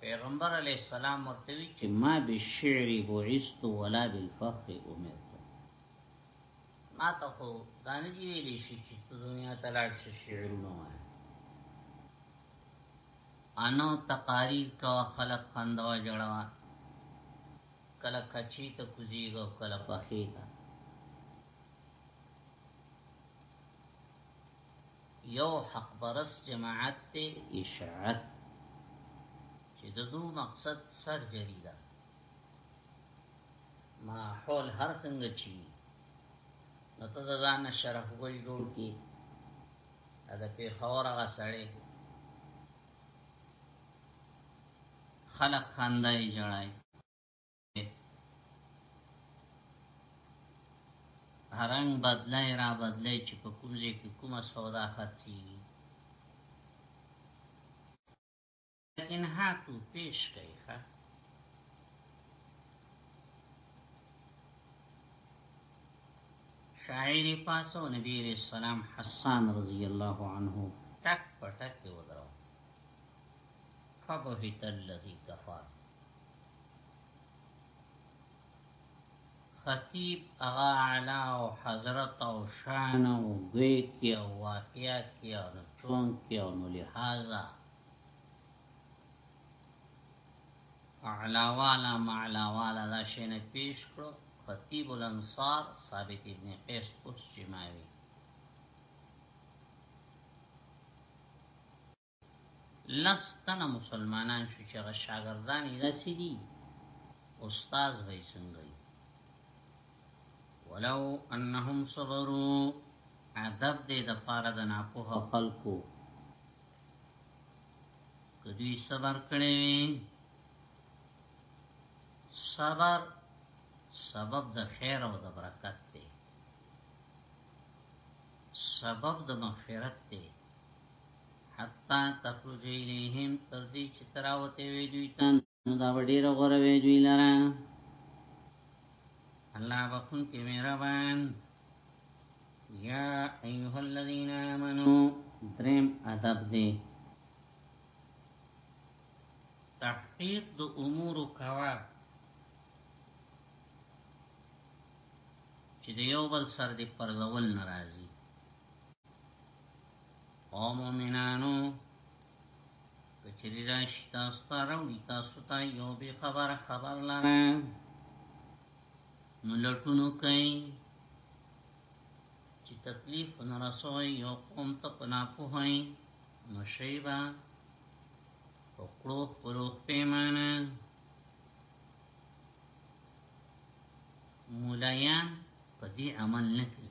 پیغمبر علی السلام ورته چې ما بالشعر بعثت ولا بالفخر امرت ما ته خو دا نه دی ویلی شي چې ته دنیا ته لاړ شې شعرونه وایې انو تقاریر کا خلق خندوا جړوا کله کچی ته کوزیږو کله پخې ته یو حق برس جماعت ته اشاعت چې د دو مقصد سرجری ده ما حول هر څنګه چی نو ته ځان شرف ګل جوړ کی دا په خور هغه سړی خلق خاندای جړای هرنګ بدلای را بدلای چې په کوم ځای کې کومه سودا خرڅي انها تو پیش کئی خا. شاعر پاسو نبی علیہ السلام حسان رضی اللہ عنہ ټک په ټک کې ودرو فبهت الذي كفر خطیب اغا علا او حضرت او شان او گوی کی او واقعا کی او نچون کی او نلحاظا اعلا والا معلا والا دا شینه پیش کړو خطیب الانصار ثابت ابن قیس پوټ جماوی لستنه مسلمانان شو چې غ شاګردان یې داسې دي استاد وای څنګه ولو انهم صبروا ادب دې د پاره د ناپوه خلکو کدی صبر کړی وی صبر سبب د خیر او د برکت دی سبب د مغفرت دی حتا تخرج الیهم تر دې چې تراوته وی دوی ته نو دا به ډیر غوره وي دوی لره الله بخون کې مهربان یا ایها الذین آمنو دریم ادب دی تحقیق د امور کوا چې د یو بل سر دی پر لول ناراضي او مؤمنانو کچری راشی تاسو ته راوړي تاسو ته یو به خبر خبر لاره نو لټونو کوي چې تکلیف نه رسوي یو قوم ته پنا پوهي نو شیبا وکړو پرو پیمانه مولایان په دې عمل نکړي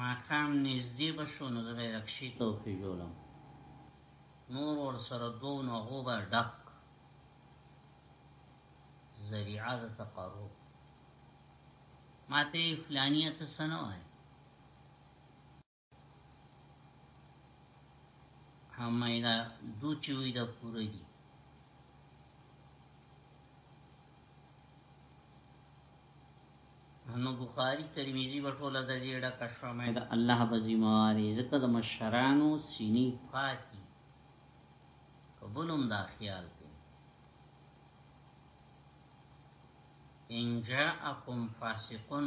ماخام نږدې به شو نو زه به یې رکشې ته وخېژولم نور ورسره دوو نو هغو به ډک ذریعه د تقرب ما ته فلانیه ته څه نه وایې همه دا دو چې وي دا پوره دي نو بخاری ترمذی وټوله د دې ډکه شومه ده الله به ذمہواري ځکه د مشرانو سینې پاکي قبولم دا خیال کوي ان جاءکم فاسقون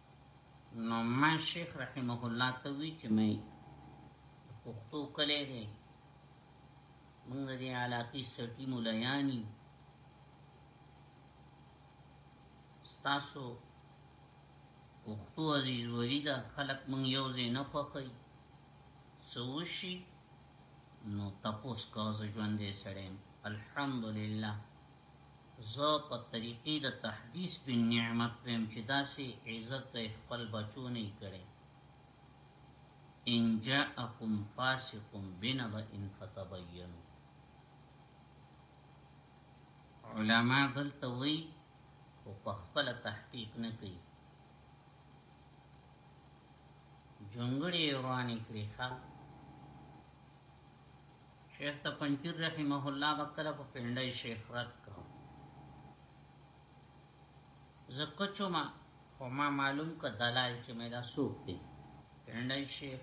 نو ما شیخ رحمه الله ته وی چې مې پښتو کلی دی موږ د علاقې سټي مولایانی تاسو پښتو عزیز وری دا خلق مونږ یو ځای نه خوخی سوشي نو تاسو کا ژوند دې سره الحمدلله زه په طریقی د تحدیث بن نعمت ویم چی داسی عزت دی خپل بچو نه یی کړی ان جاءکم فاسق بنبأ فتبینوا علماء دلته وی او په خپل تحقیق نه کوي جونګړي رواني کړی ښه شیخ ته پنځیر رحمه الله وکړه په پندای شیخ رد کړ زکه چوما خو ما معلوم ک دلال چې مې دا سوق دي پندای شیخ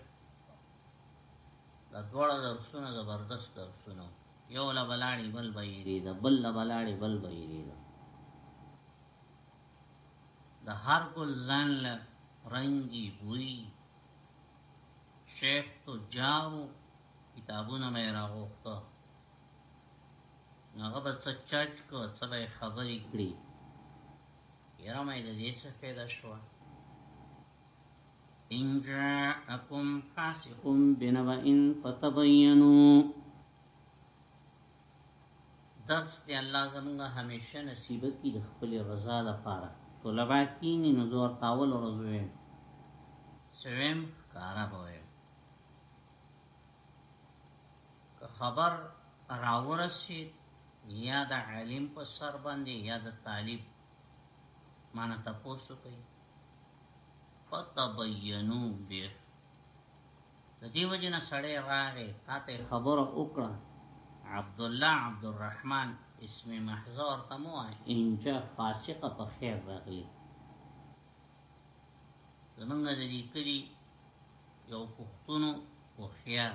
دا دوړه درسونه زبردست درسونه یو لا بلاړي بل بېری دا بل لا بلاړي بل بېری دا د هر کول ځان له رنگي بوي شیخ تو جاو کتابونه مې راغوښته هغه به څه چاچ کو څه به خبرې کړي یاره مې د دې څه پیدا شو ان جاءکم فاسقون بنبئن فتبینوا درس دی الله زموږ همیشه نصیب کی د خپل رضا لپاره طلبه کینی نزور تاول ورځوي سویم کارا بویم که خبر راورسید یا د عالم په سر باندې یا د طالب معنی تاسو کوي فتبینو به د دې وجنه سړی راغی تاته خبره وکړه عبد الله عبد الرحمن اسم محزور تمو انجا فاسقه په خیر راغلی زمونږ د دې کلی یو پښتونو هوښیار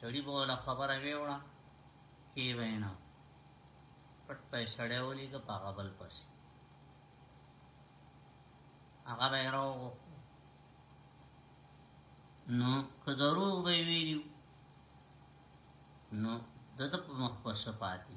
سړی به ولا خبره ویوړه کی وینا پټ پای سړی ولیګه په غبل پس هغه به راو نو که دروغ به ویلو نو دته په مخ پس پاتې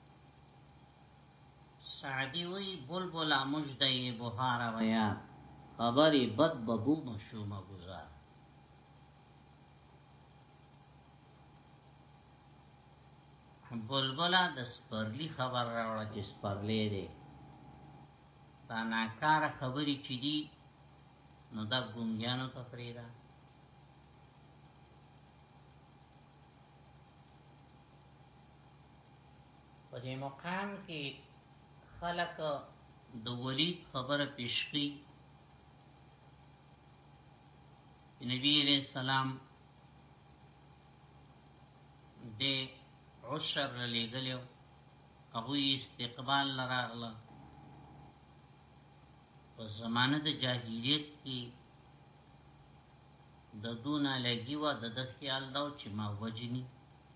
سعدی وی بلبلا مژده یې بهاره ویا خبرې بد ببو مشومه گزار بلبلا د سپرلی خبر راوړه چې سپرلی دی دا ناکاره خبرې چې دي نو دا ګونګیانو ته پرېږده په دې مقام کې خلک د ولید خبره پیش کړي نبی علیہ السلام د عشر لګلو هغه استقبال لراغله په زمانه د جاهلیت کې د دونه لګي و د خیال دا چې ما وجنی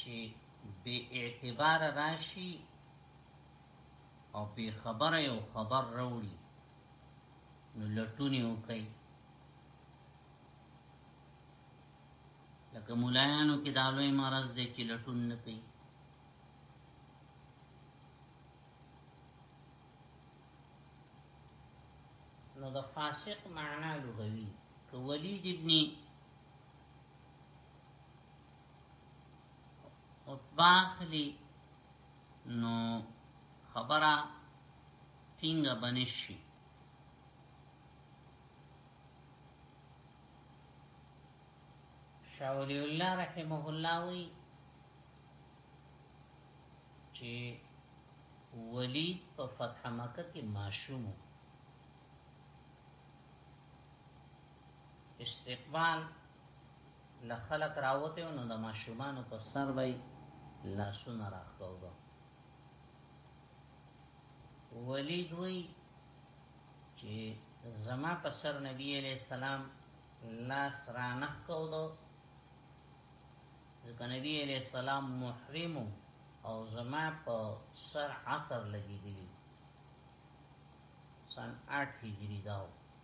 چې بی اعتبار راشي او بی خبر یو خبر راوړي نو لټونی وکړي لکه مولایانو کې دالوې مرز دې چې لټون نه کوي نو د فاسق معنا لغوي که ولید ابن او باخلی نو خبره ټینګه بنشي شاولی الله رحمه الله وی چې ولید په فتح مکه کې ماشوم استقبال لخلق راوته نو د ماشومان په سر وای لاسونه راخو دو ولید وای چې زما په سر نبی علیہ السلام لاس را نخ کو دو ځکه نبی علیہ السلام محرم او زما په سر عطر لګیدلی سن 8 هجری داو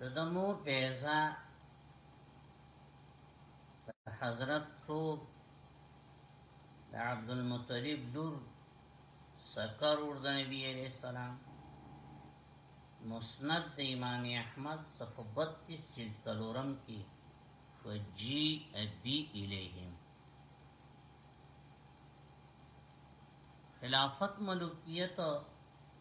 د دمو پیزا حضرت خوب د عبد المطلب دور سکر ور د نبی علیہ السلام مسند د امام احمد صفحه 32 جلد تلورم کی فجی ابی الیہم خلافت ملوکیت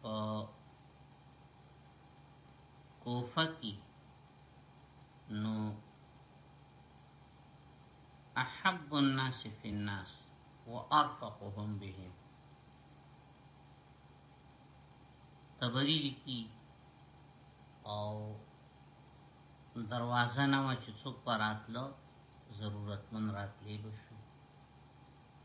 په کوفه کې نو احب الناس في الناس وارفقهم بهم تبری لکی او دروازه نه و چې څوک پراتلو ضرورت من راتلی بشو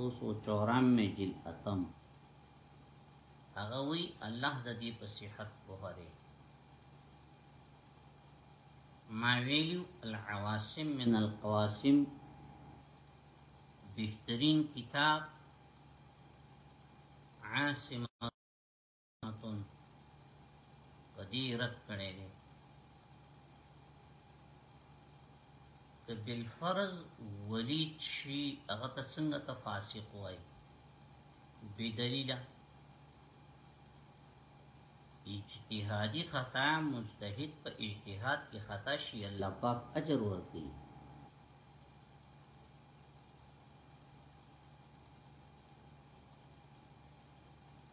294 جل اتم هغه وی الله د دې په صحت پوهره ما ویلو العواصم من القواسم بهترین کتاب عاصم خاتون په دې رد کړی دی که بالفرض ولید شي هغه ته څنګه ته فاسق وای بی دلیله اجتهادي خطا مجتهد په اجتهاد کې خطا شي الله پاک اجر ورکړي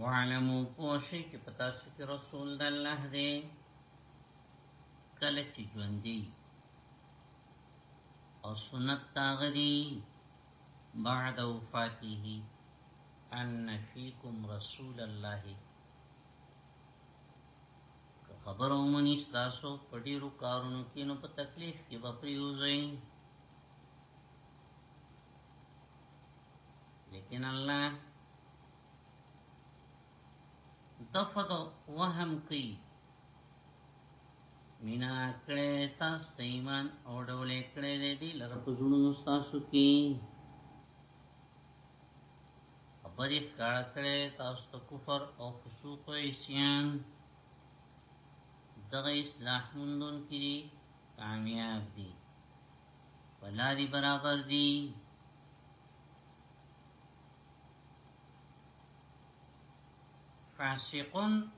وعلمو پوشی چې پتا سو کې رسول د الله دی کله چې ژوند دی او سنت تاغدی بعد وفاته ان فیکم رسول الله خبرو منی تاسو پډیرو کارونو کې نو په تکلیف کې به پریوځئ لیکن الله دفد وهم کی مینا کړه تاسو ته ایمان او ډول کړه دې دې لره په زړه تاسو کې خبرې کړه کړه تاسو ته کفر او فسوق او عصيان دغه اصلاح مندون کې کامیاب دي ولا دی برابر دی فاسقون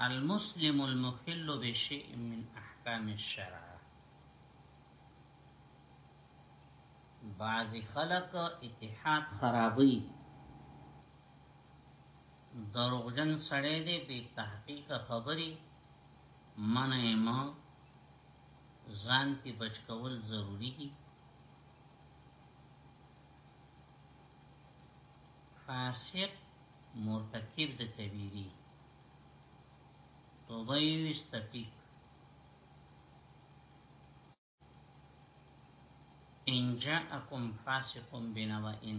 المسلم المخل بشيء من احکام الشرع بعضی خلق اتحاد خرابی دروغجن سړی دی بی تحقیق خبری منه ما ځان پی بچ کول ضروری دي فاسق مرتکب د کبیری توبه یې وسته ټیک ان جاءکم فاسق بنبئن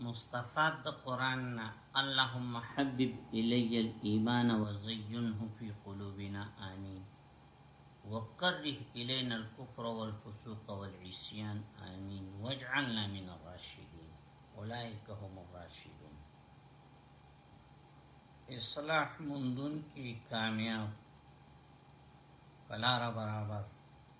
مصطفى القرآن اللهم حبب إلي الإيمان وزينه في قلوبنا آمين وكره إلينا الكفر والفسوق والعصيان آمين واجعلنا من الراشدين أولئك هم الراشدين اصلاح مندون کی کامیاب فلار برابر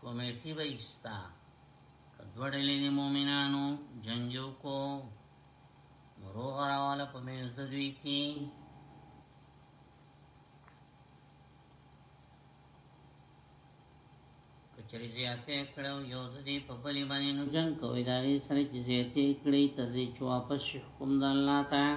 کمیټی به ایستا که دوه ډلې د مؤمنانو جنګ یو کو نو روغه راواله په منځ د دوی کې کچری زیاته کړو یو د دې په بلی باندې نو جنگ کوي دا یې سره چې زیاته کړی تر دې چې واپس شي حکم د الله تعالی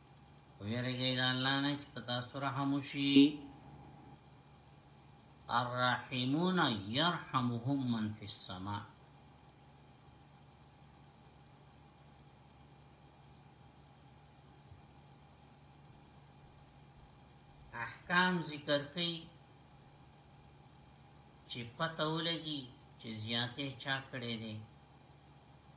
ویرګی دا الله نه چې پتا سره همشي الرحمون يرحمهم من في السماء احکام ذکر کئی چې پته ولګي چې زیاتې چا کړې دي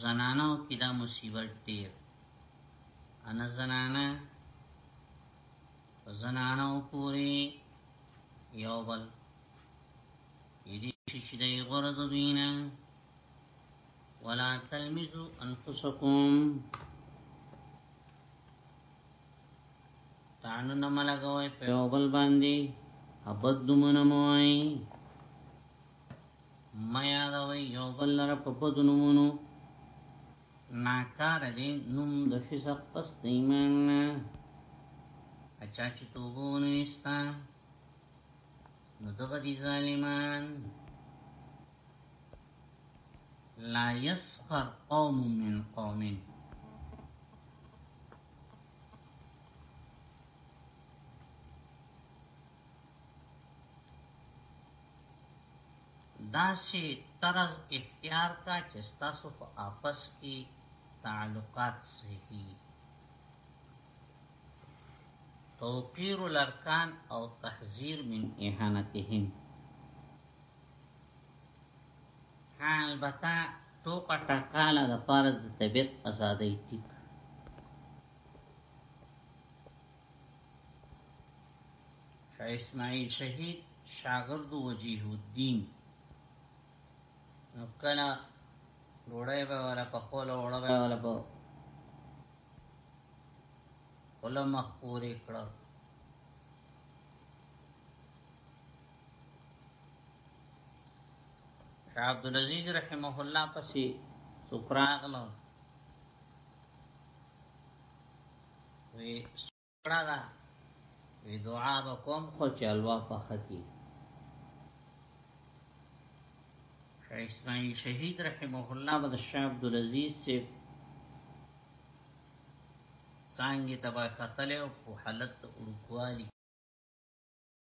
زنانو کی دا مصیبت ډیر انا زنانا زنانو پوری یو بل یدی شیشی دی غرد دوینا ولا تلمزو انفسکم تانو نملگوی پیو بل باندی ابد دمونموئی مه یادوي یو بل لره په بدو نومونو ناکار دی نوم د فسق پس د ایمان نه اچا چې توبه ونه وستا نو دغه دي ظالمان لا يسخر قوم من قوم داسې طرز اختیار کا چې ستاسو په آپس کې تعلقات صحیح توقیر الارکان او تحذیر من اهانتهم البته ټوکا ټکاله د پاره د طبيعت ازادۍ ټیک شاه اسماعیل شهید شاګرد وجیه الدین نو کله ډوړای به ولا په خپل وړه به ولا په ولا مخ پورې کړو عبد العزيز رحمه الله پسې سوکراغلو وی سوړه ده وی دعا به کوم خو چې الوا پخه کی شاه اسماعیل شهید رحمه الله بد شاه عبدالعزیز چې څنګه تبا خطلې او حالت ورکوالي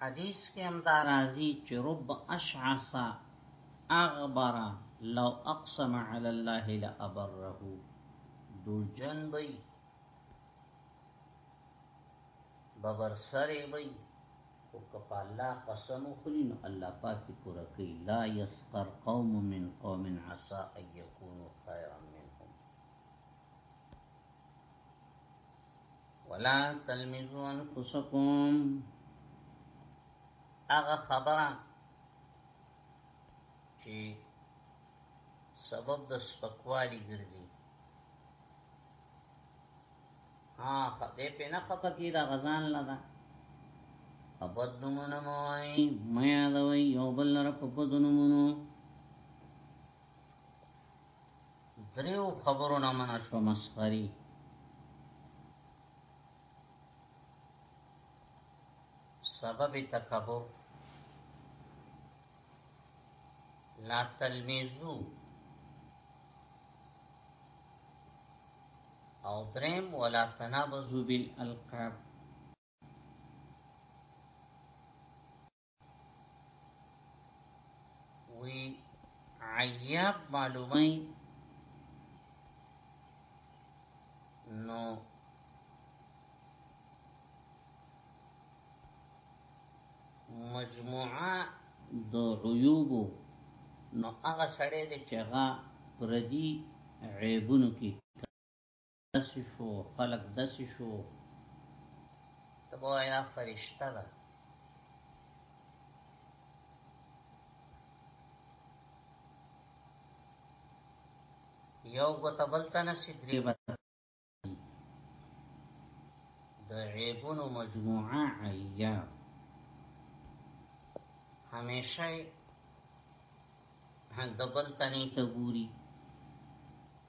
حدیث کې هم دا راځي چې رب اشعث اغبر لو اقسم علی الله لابره دوجن بی ببر سره بی او کپا الله قسم خلی نو الله پاک پورا کوي لا یسقر قوم من قوم عسى ان يكونوا خيرا ولا تلمزو انفسکم اغا خبره چی سبب د سپکوالی ګرځي ها خدای په نه خپه کی دا غزان لدا ابد نمونه موای میا دوی یو بل رب په دنمونو دریو خبرو نه منع شو مسخري سبب تکبر لا تلمیزو او درم ولا تنابزو بالالقاب وی عیاب معلومی نو مجموعه د عیوب نو هغه سړی دی چې هغه پردي عیبونو کې داسې شو خلک داسې شو ته به وایې دا فرشته ده یو ګوته بل ته نسي درې به د عیبونو مجموعه عیا همیشه د بل تنې ته ګوري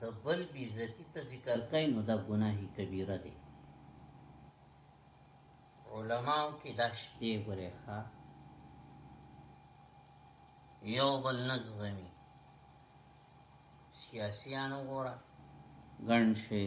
د بل بیزتی ته ذکر کوي نو دا ګناه کبیره ده علماو کې دا شته ګره ښا یو بل نظمی سیاسیانو ګوره ګڼ شي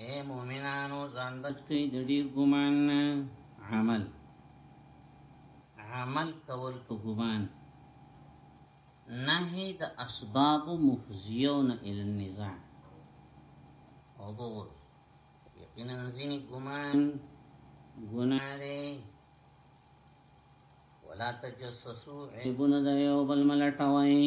اے مومنانو ځان بچ کړئ د ډیر ګمان نه عمل عمل کول په ګمان نهي د اسباب مفزيون الى النزاع او بغض یقینا ځینې ګمان ګناه دی ولا تجسسو عیبونه د یو بل ملټوي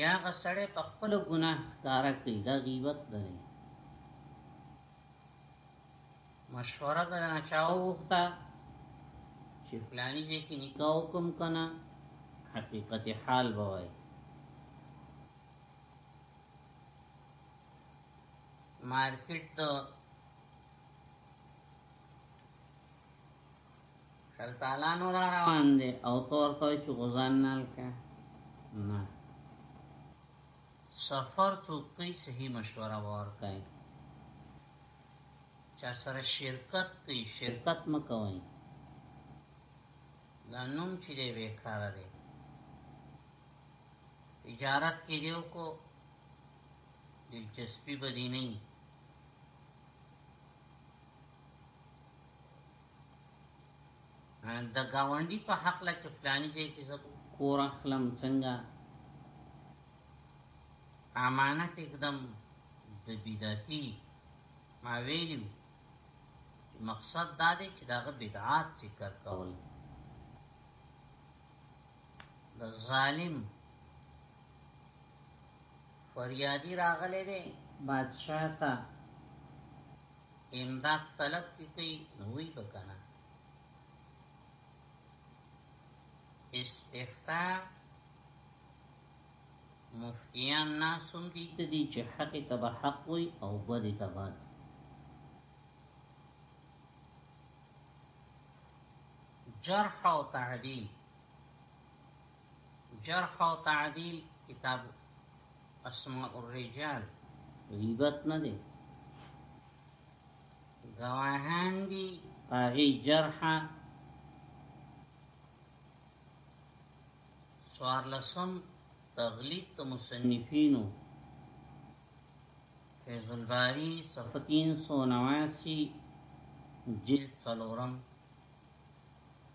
یا هغه سړی په خپل ګناه ښکارا کوي دا غیبت نه دی مشوره د نه چاو وخته چې فلانی دې کې نکاح کوم کنه حقیقت حال بوي مارکیټ شلتالانو را روان دی او تور ته چې غزان نال کا نه سفر تو کوي صحیح مشوره ورکړي چا سره شرکت کوي شرکت مکوي دا نوم چې دی بیکار دی تجارت کې دیو کو دلچسپي بدی نه د گاونډي په حق لا چې فلاني ځای کې زه کور اخلم څنګه امانت اقدم د بدعتي ما ویلو چې مقصد دا دی چې داغه بدعات ذکر کول د ظالم فریادی راغله دی بادشاہ ته امداد طلب کی کئی نوی بکنا استفتاء مفتیان ناسم دی کدی چه حق تبا حق وی او بد تبا جرح او تعدیل جرح او تعدیل کتاب اسماء الرجال غیبت نه دی گواهان دی پاغی جرح سوارلسم تغلیب تا مصنفینو فیض الباری صفحه 389 جلد سلورم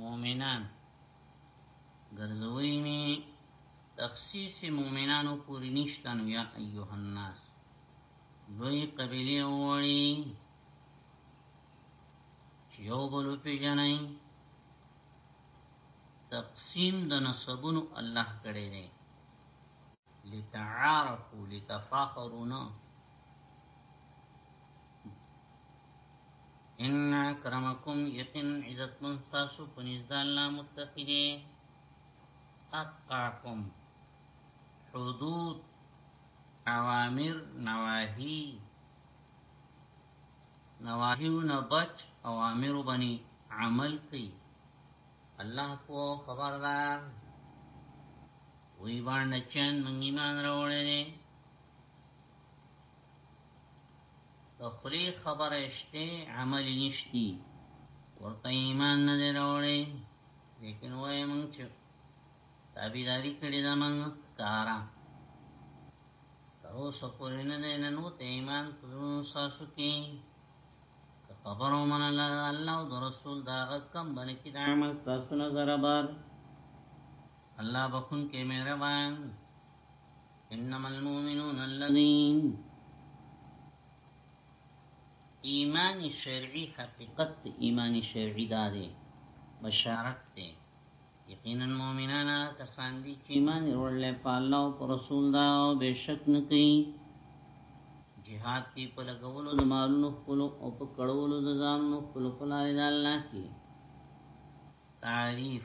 مؤمنان ګرځوي می تخصیص مؤمنانو پوری نشته نو یا ایها الناس لوی قبیله وړي چې یو بل پیژنئ تقسیم د نسبونو الله کړی دی لتعارفو لتفاخرونا ان اکرمکم یقین عزت من ساسو پنیزد اللہ متقی دے اتقاکم حدود اوامر نواهی نواهیو نه بچ اوامر باندې عمل کوي الله په خبردار وی باندې چین مونږ ایمان راوړی دی د خلی خبره شته عمل نشتی ورته ایمان نه راوړی لیکن وای مونږ چې تابعداري کړې ده مونږ کارا تر اوسه پورې نه دی نن وته ایمان پرون ساسو کې خبرو من الله او رسول دا کم باندې کې عمل تاسو نه زربار الله بخون کې مهربان انما المؤمنون الذين ایمان شرعی حقیقت ایمان شرعی دا دی بشارت دی یقینا مؤمنان کسان دي چې ایمان ورل په الله او رسول دا او بشک نه کوي جهاد کې په لګولو د مالونو خپل او په کړولو د ځانونو خپل په لارې د الله کې تعریف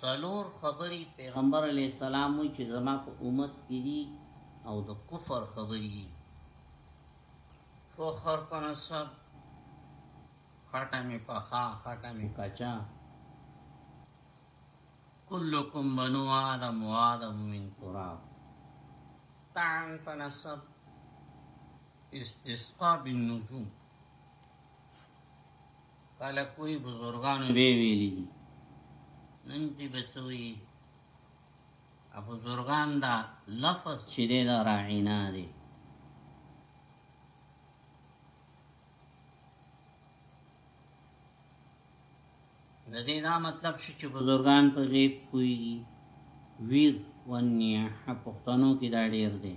څلور خبري پیغمبر علیه السلام وی چې زما په امت کې دي او د کفر خبري دي فخر په نسب خټه می پخا خټه می کچا کلکم بنو آدم و آدم من تراب تعن په نسب استسقا بالنجوم کله کوئی بزرگانو بی ویلی دی نن دی بسوی ابو زرگان دا لفظ چی دی دا راعینا دی د دې دا مطلب شي چې بزرګان په غیب کوي ویر ونیا پښتنو کې دا ډیر دی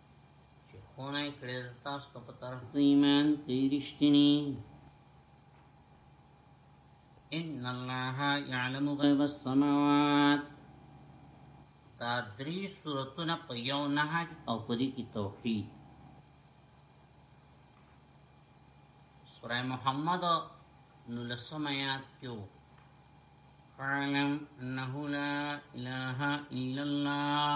چې خونه کړې تاسو ته په طرف د ایمان دی رښتینی ان الله يعلم غيب السماوات دا درې سورتونه په یو نهج او په دې کې توحید سورہ محمد نو لسم آیات کیو فعلم انه لا اله الا الله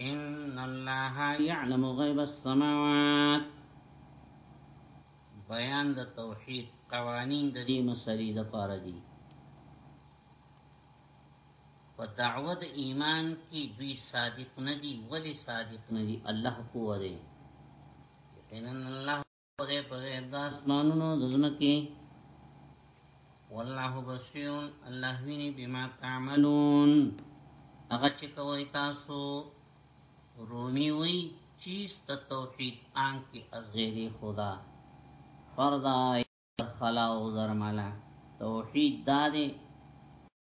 ان الله يعلم غيب السماوات بیان د توحید قوانین د دې مسلې د پاره دي په دعوت ایمان کې دوی صادق نه دي ولی صادق نه دي الله پوه دی ان الله پغه پغه د اسمانونو د زمکه والله بصیر الله ویني بما تعملون هغه چې کوي تاسو رومي وي چیز ته توحید آن کی از غیر خدا فردا خلا او درملا توحید داده